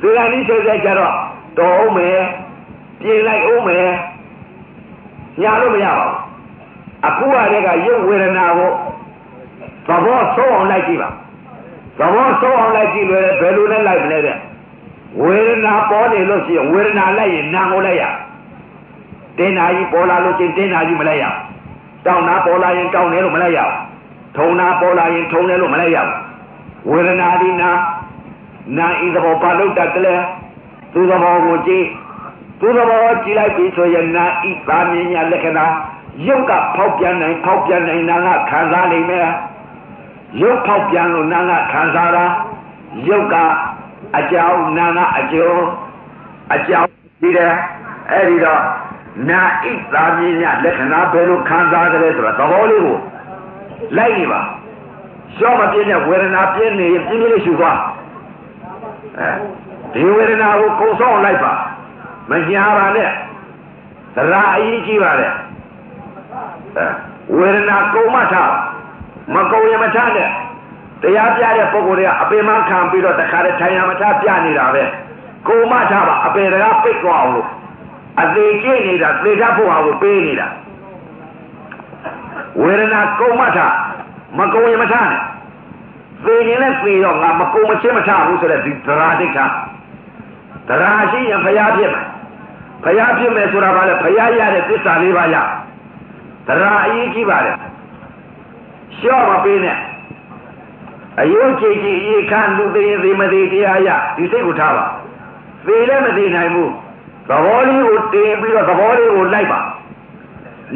သေဂာနိဆဲဆဲကြတော့တော်အောင်မယ်ပြင်လိုက်အောင်မယ်ညာလို့မရပါဘူး အခုကတည်းကရုပ်ဝေဒနာကိုသဘောဆုံးအောင်လိုက်ကြည့်ပါသဘောဆုံးအောင်လိုက်ကြည့်လို့ဘယ်လိုလဲလိုက်မလဲတဲ့ဝေဒနာပေါ်နေလို့ရှိရင်ဝေဒနာလိုက်ရင်နာကိုလိုက်ရတင်းနာကြီးပေါ်လာလို့ရှိရင်တင်းနာကြီးမလိုက်ရတောင်းနာပေါ်လာရင်တောင်းတယ်လို့မလိုက်ရထုံနာပေါ်လာရင်ထုံတယ်လို့မလိုက်ရဝေဒနာဒီနာနာဤသဘောပါလို့တတ်တယ်သူသဘောကိုကြည့်သူသဘောကြည့်လိုက်ပြီဆိုရင်နာဤသာမြင်ညာလက္ခဏာ ရုပ်ကဖောက်ပြန်နိုင်ဖောက်ပြန်နိုင်နာကခံစားနိုင်မယ်ရုပ်ဖောက်ပြန်လို့နာကခံစားတာရုပ်ကအကြောင်းနာကအကျိုးအကြောင်းဒီတယ်အဲ့ဒီတော့နာဣသာမြင်ရလက္ခဏာဘယ်လိုခံစားကြလဲဆိုတော့သဘောလေးကိုလိုက်နေပါရှော့မပြင်းတဲ့ဝေဒနာပြင်းနေရင်ပြင်းပြင်းလေးရှူသွားအဲဒီဝေဒနာကိုကုံဆောင်လိုက်ပါမညာပါနဲ့သရာအရေးကြီးပါတဲ့ ဝေဒနာကုံမထမကုံရမထနဲ့တရားပြတဲ့ပုဂ္ဂိုလ်တွေကအပင်မခံပြီးတော့တခါတည်းထိုင်ရမထပြနေတာပဲကုံမထပါအပင်တွေကပိတ်သွားအောင်လို့အသေးကျင့်နေတာသေတတ်ဖို့ဟာကိုပေးနေတာဝေဒနာကုံမထမကုံရမထနဲ့သေရင်လည်းသေတော့ငါမကုံမချင်းမထဘူးဆိုတဲ့ဒီသရာဒိဋ္ဌသရာရှိရင်ဖျားဖြစ်မယ်ဖျားဖြစ်မယ်ဆိုတာကလည်းဖျားရတဲ့သစ္စာလေးပါးရ သရာအရေးကြီးပါတယ်ရှော့မပေးနဲ့အယုတ်ကြည်ကြည်အေခန်းလူသေးသေးမသေးတရားရဒီစိတ်ကိုထားပါသေလည်းမသေးနိုင်ဘူးသဘောလေးကိုတင်ပြီးတော့သဘောလေးကိုလိုက်ပါ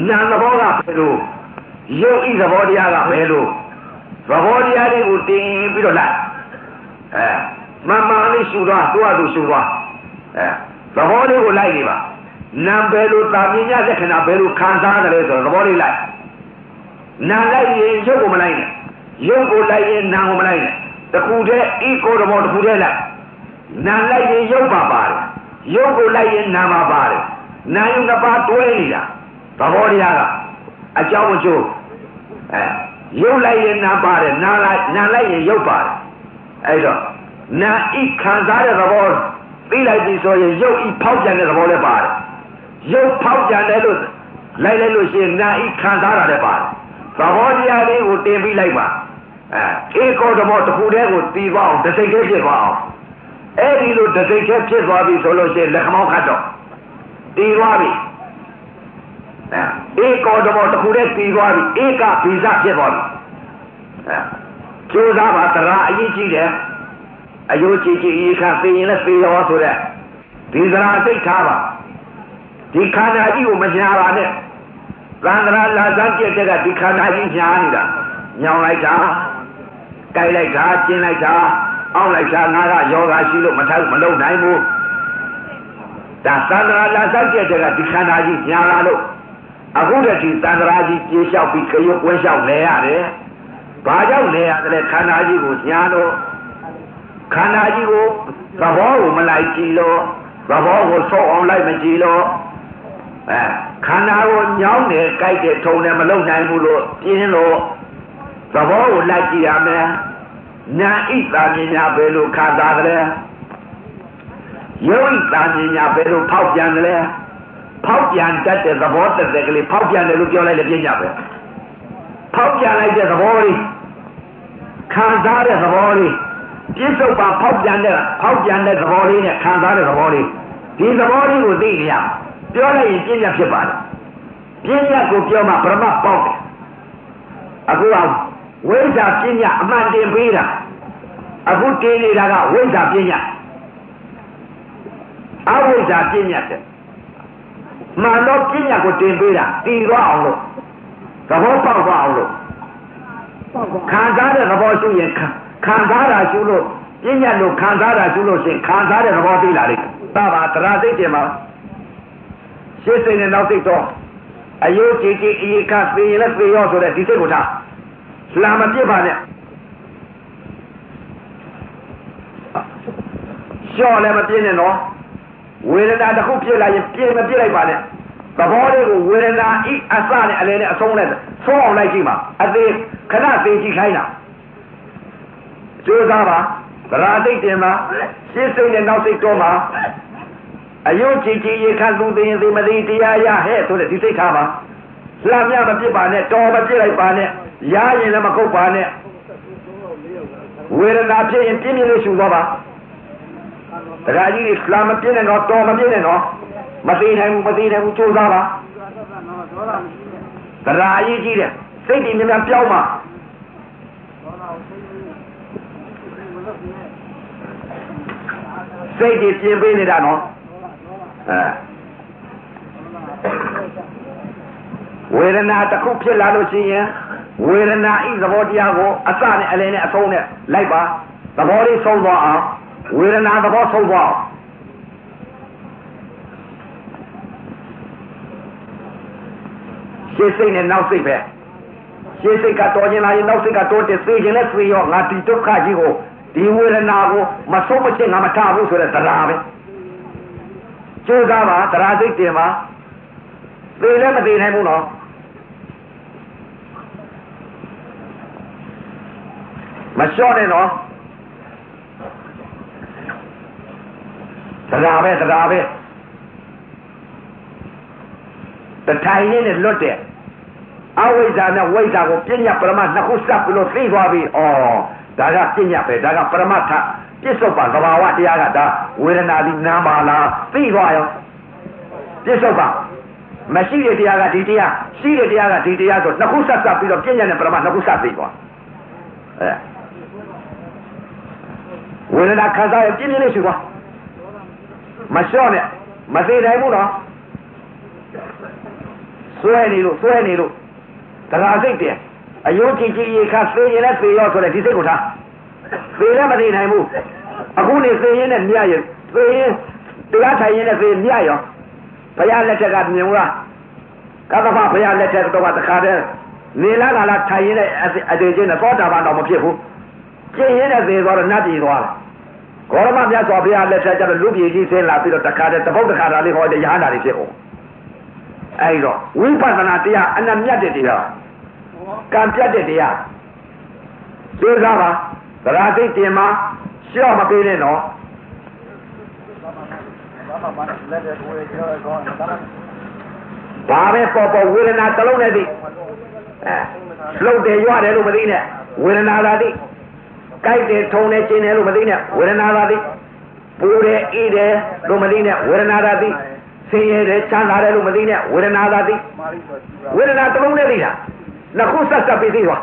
နာသဘောကဘယ်လိုရုပ်ဤသဘောတရားကဘယ်လိုသဘောတရားလေးကိုတင်ပြီးတော့လိုက်အဲမမလေးရှူသွားသူ့အတူရှူသွားအဲသဘောလေးကိုလိုက်နေပါ နာဘယ်လိုတာမြင်ရလက္ခဏာဘယ်လိုခံစားရတယ်ဆိုတော့သဘောလေးလိုက်နာလိုက်ရင်ရုပ်ကိုမလိုက်နဲ့ရုပ်ကိုလိုက်ရင်နာကိုမလိုက်နဲ့တခုတည်းဤကိုယ်တော်တခုတည်းလိုက်နာလိုက်ရင်ရုပ်ပါပါတယ်ရုပ်ကိုလိုက်ရင်နာမှာပါတယ်နာယုံတစ်ပါးတွဲနေတာသဘောတရားကအကြောင်းအကျိုးအဲရုပ်လိုက်ရင်နာပါတယ်နာလိုက်နာလိုက်ရင်ရုပ်ပါတယ်အဲ့တော့နာဤခံစားတဲ့သဘောသိလိုက်ပြီဆိုရင်ရုပ်ဤဖောက်ပြန်တဲ့သဘောလည်းပါတယ် ရုပ်ဖောက်ပြန်တယ်လို့လိုက်လိုက်လို့ရှိရင်နာဤခံစားတာလည်းပါတယ်သဘောတရားလေးကိုတင်ပြီးလိုက်ပါအဲဧကောသဘောတစ်ခုတည်းကိုတီးသွားအောင်တစ်စိတ်တည်းဖြစ်သွားအောင်အဲ့ဒီလိုတစ်စိတ်တည်းဖြစ်သွားပြီဆိုလို့ရှိရင်လက်ခမောင်းခတ်တော့တီးသွားပြီအဲဧကောသဘောတစ်ခုတည်းတီးသွားပြီဧကဗီဇဖြစ်သွားပြီအဲကျိုးစားပါတရာအရေးကြီးတယ်အယုတ်ကြည်ကြည်ဧကသိရင်လည်းသိရောဆိုတဲ့ဒီသရာသိထားပါ ဒီခန္ဓာကြီးကိုမညာပါနဲ့သံဃာလာစမ်းပြတဲ့ကဒီခန္ဓာကြီးညာနေတာညောင်လိုက်တာကြိုက်လိုက်တာကျင်းလိုက်တာအောင်းလိုက်တာငါကယောဂရှိလို့မထိုက်မလုံနိုင်ဘူးဒါသံဃာလာစမ်းပြတဲ့ကဒီခန္ဓာကြီးညာလာလို့အခုတည်းဒီသံဃာကြီးပြေလျှောက်ပြီးခရုပ်ကွင်းလျှောက်လဲရတယ်ဘာကြောင့်လဲရတယ်ခန္ဓာကြီးကိုညာတော့ခန္ဓာကြီးကိုသဘောကိုမလိုက်ကြည့်လို့သဘောကိုဆော့အောင်လိုက်မကြည့်လို့ အဲခန္ဓာကိုညောင်းတယ်ကြိုက်တယ်ထုံတယ်မလုံနိုင်ဘူးလို့ပြင်းလို့သဘောကိုလိုက်ကြည့်ရမယ်နာဣတာမြညာပဲလို့ခံစားတယ်ယုံဣတာမြညာပဲလို့ဖောက်ပြန်တယ်ဖောက်ပြန်တတ်တဲ့သဘောတက်ကလေးဖောက်ပြန်တယ်လို့ပြောလိုက်လည်းပြင်းကြပဲဖောက်ပြန်လိုက်တဲ့သဘောလေးခံစားတဲ့သဘောလေးပြစ္ဆုတ်ပါဖောက်ပြန်တဲ့ဖောက်ပြန်တဲ့သဘောလေးနဲ့ခံစားတဲ့သဘောလေးဒီသဘောလေးကိုသိရ ပြောလိုက်ရင်ပြင်းရဖြစ်ပါတယ်ပြင်းရကိုပြောမှပရမတ်ပေါက်တယ်အခုကဝိဇ္ဇာပြင်းရအမှန်တင်ပေးတာအခုတင်နေတာကဝိဇ္ဇာပြင်းရအဝိဇ္ဇာပြင်းရတဲ့မှန်တော့ပြင်းရကိုတင်ပေးတာတည်သွားအောင်လို့သဘောပေါက်သွားအောင်လို့ခံစားတဲ့သဘောရှိရင်ခံစားတာရှိလို့ပြဉ္ညာလို့ခံစားတာရှိလို့ရှင်ခံစားတဲ့သဘောသိလာလိမ့်မယ်။သာပါတရားသိတယ်မှာ ရှင်းစိတ်နဲ့နောက်သိတော့အယုတ်ကြည်ကြည်အေခသေရင်လည်းသေရောဆိုတဲ့ဒီစိတ်ကိုထားလာမပြစ်ပါနဲ့ရှော့လည်းမပြင်းနဲ့နော်ဝေဒနာတစ်ခုပြစ်လိုက်ရင်ပြင်းမပြစ်လိုက်ပါနဲ့သဘောလေးကိုဝေဒနာဤအစနဲ့အလယ်နဲ့အဆုံးနဲ့သုံးအောင်လိုက်ကြည့်ပါအသေးခဏသေးကြည့်ခိုင်းတာကြိုးစားပါဗရာသိတ်တင်ပါရှင်းစိတ်နဲ့နောက်စိတ်တော့ပါ အယုတ်ကြည်ကြည်ရခလူသိရင်သိမသိတရားရဟဲ့ဆိုတဲ့ဒီစိတ်ထားပါလှမ်းမြမပြစ်ပါနဲ့တော်မပြစ်လိုက်ပါနဲ့ရရင်လည်းမကုတ်ပါနဲ့ဝေဒနာဖြစ်ရင်ပြင်းပြင်းလေးရှူသွားပါတရားကြီးလှမ်းမပြင်းနဲ့တော့တော်မပြင်းနဲ့တော့မသိနိုင်ဘူးမသိနိုင်ဘူးကြိုးစားပါတရားအရေးကြီးတယ်စိတ်တည်မြဲမြဲပြောင်းပါစိတ်ကြီးပြင်ပေးနေတာနော် အဲဝေဒနာတစ်ခုဖြစ်လာလို့ရှိရင်ဝေဒနာဤသဘောတရားကိုအစနဲ့အလယ်နဲ့အဆုံးနဲ့လိုက်ပါသဘောလေးဆုံးသွားအောင်ဝေဒနာသဘောဆုံးသွားအောင်ရှေ့စိတ်နဲ့နောက်စိတ်ပဲရှေ့စိတ်ကတော်ခြင်းလာရင်နောက်စိတ်ကတော်တယ်သိခြင်းနဲ့သိရောငါဒီဒုက္ခကြီးကိုဒီဝေဒနာကိုမဆုံးမချင်းငါမထားဘူးဆိုတဲ့တရားပဲ ကျိုးစားပါတရားစိတ်တင်ပါသိလည်းမသိနိုင်ဘူးနော်မလျှော့နဲ့နော်တရားပဲတရားပဲတထိုင်နဲ့လွတ်တဲ့အဝိဇ္ဇာနဲ့ဝိဇ္ဇာကိုပြညာပရမနှစ်ခုစပ်ပြီးလို့သိသွားပြီဩဒါကပြညာပဲဒါကပရမတ်ထ ပြစ္ဆုတ်ပါသဘာဝတရားကဒါဝေဒနာဒီနာပါလားသိသွားရောပြစ္ဆုတ်ပါမရှိတဲ့တရားကဒီတရားရှိတဲ့တရားကဒီတရားဆိုနှစ်ခုဆက်ဆက်ပြီးတော့ပြညာနဲ့ပရမတ်နှစ်ခုဆက်သိသွားအဲဝေဒနာခံစားရပြင်းပြင်းလေးရှိသွားမလျှော့နဲ့မသိနိုင်ဘူးနော်ဆွဲနေလို့ဆွဲနေလို့တရားစိတ်တည်းအယုံကြည်ကြည်ရေခါသေရင်လည်းသေရောဆိုတဲ့ဒီစိတ်ကိုထား သေလည်းမသိနိုင်ဘူးအခုနေသေရင်နဲ့မြရရင်သေရင်တရားထိုင်ရင်နဲ့သေမြရောဘုရားလက်ထက်ကမြင်လားကသဗ္ဗဘုရားလက်ထက်တော့တခါတည်းနေလားကလားထိုင်ရင်နဲ့အတေချင်းနဲ့သောတာပန်တော့မဖြစ်ဘူးကျင့်ရင်နဲ့သေသွားတော့နတ်ပြည်သွားတယ်ဂေါရမမြတ်စွာဘုရားလက်ထက်ကျတော့လူပြည်ကြီးဆင်းလာပြီးတော့တခါတည်းတပုတ်တခါတာလေးဟောတဲ့ရဟန္တာတွေဖြစ်အောင်အဲဒီတော့ဝိပဿနာတရားအနမြတ်တဲ့တရားကံပြတ်တဲ့တရားသိစားပါ သရာသိတင်မှာရှော့မပေးနဲ့နော်ဘာပဲပေါ်ပေါ်ဝေဒနာတစ်လုံးနဲ့သိအဲလှုပ်တယ်ရွတယ်လို့မသိနဲ့ဝေဒနာသာသိကြိုက်တယ်ထုံတယ်ကျင်တယ်လို့မသိနဲ့ဝေဒနာသာသိပူတယ်အေးတယ်လို့မသိနဲ့ဝေဒနာသာသိဆင်းရဲတယ်ချမ်းသာတယ်လို့မသိနဲ့ဝေဒနာသာသိဝေဒနာတစ်လုံးနဲ့သိတာနှစ်ခုဆက်ဆက်ပြီးသိသွား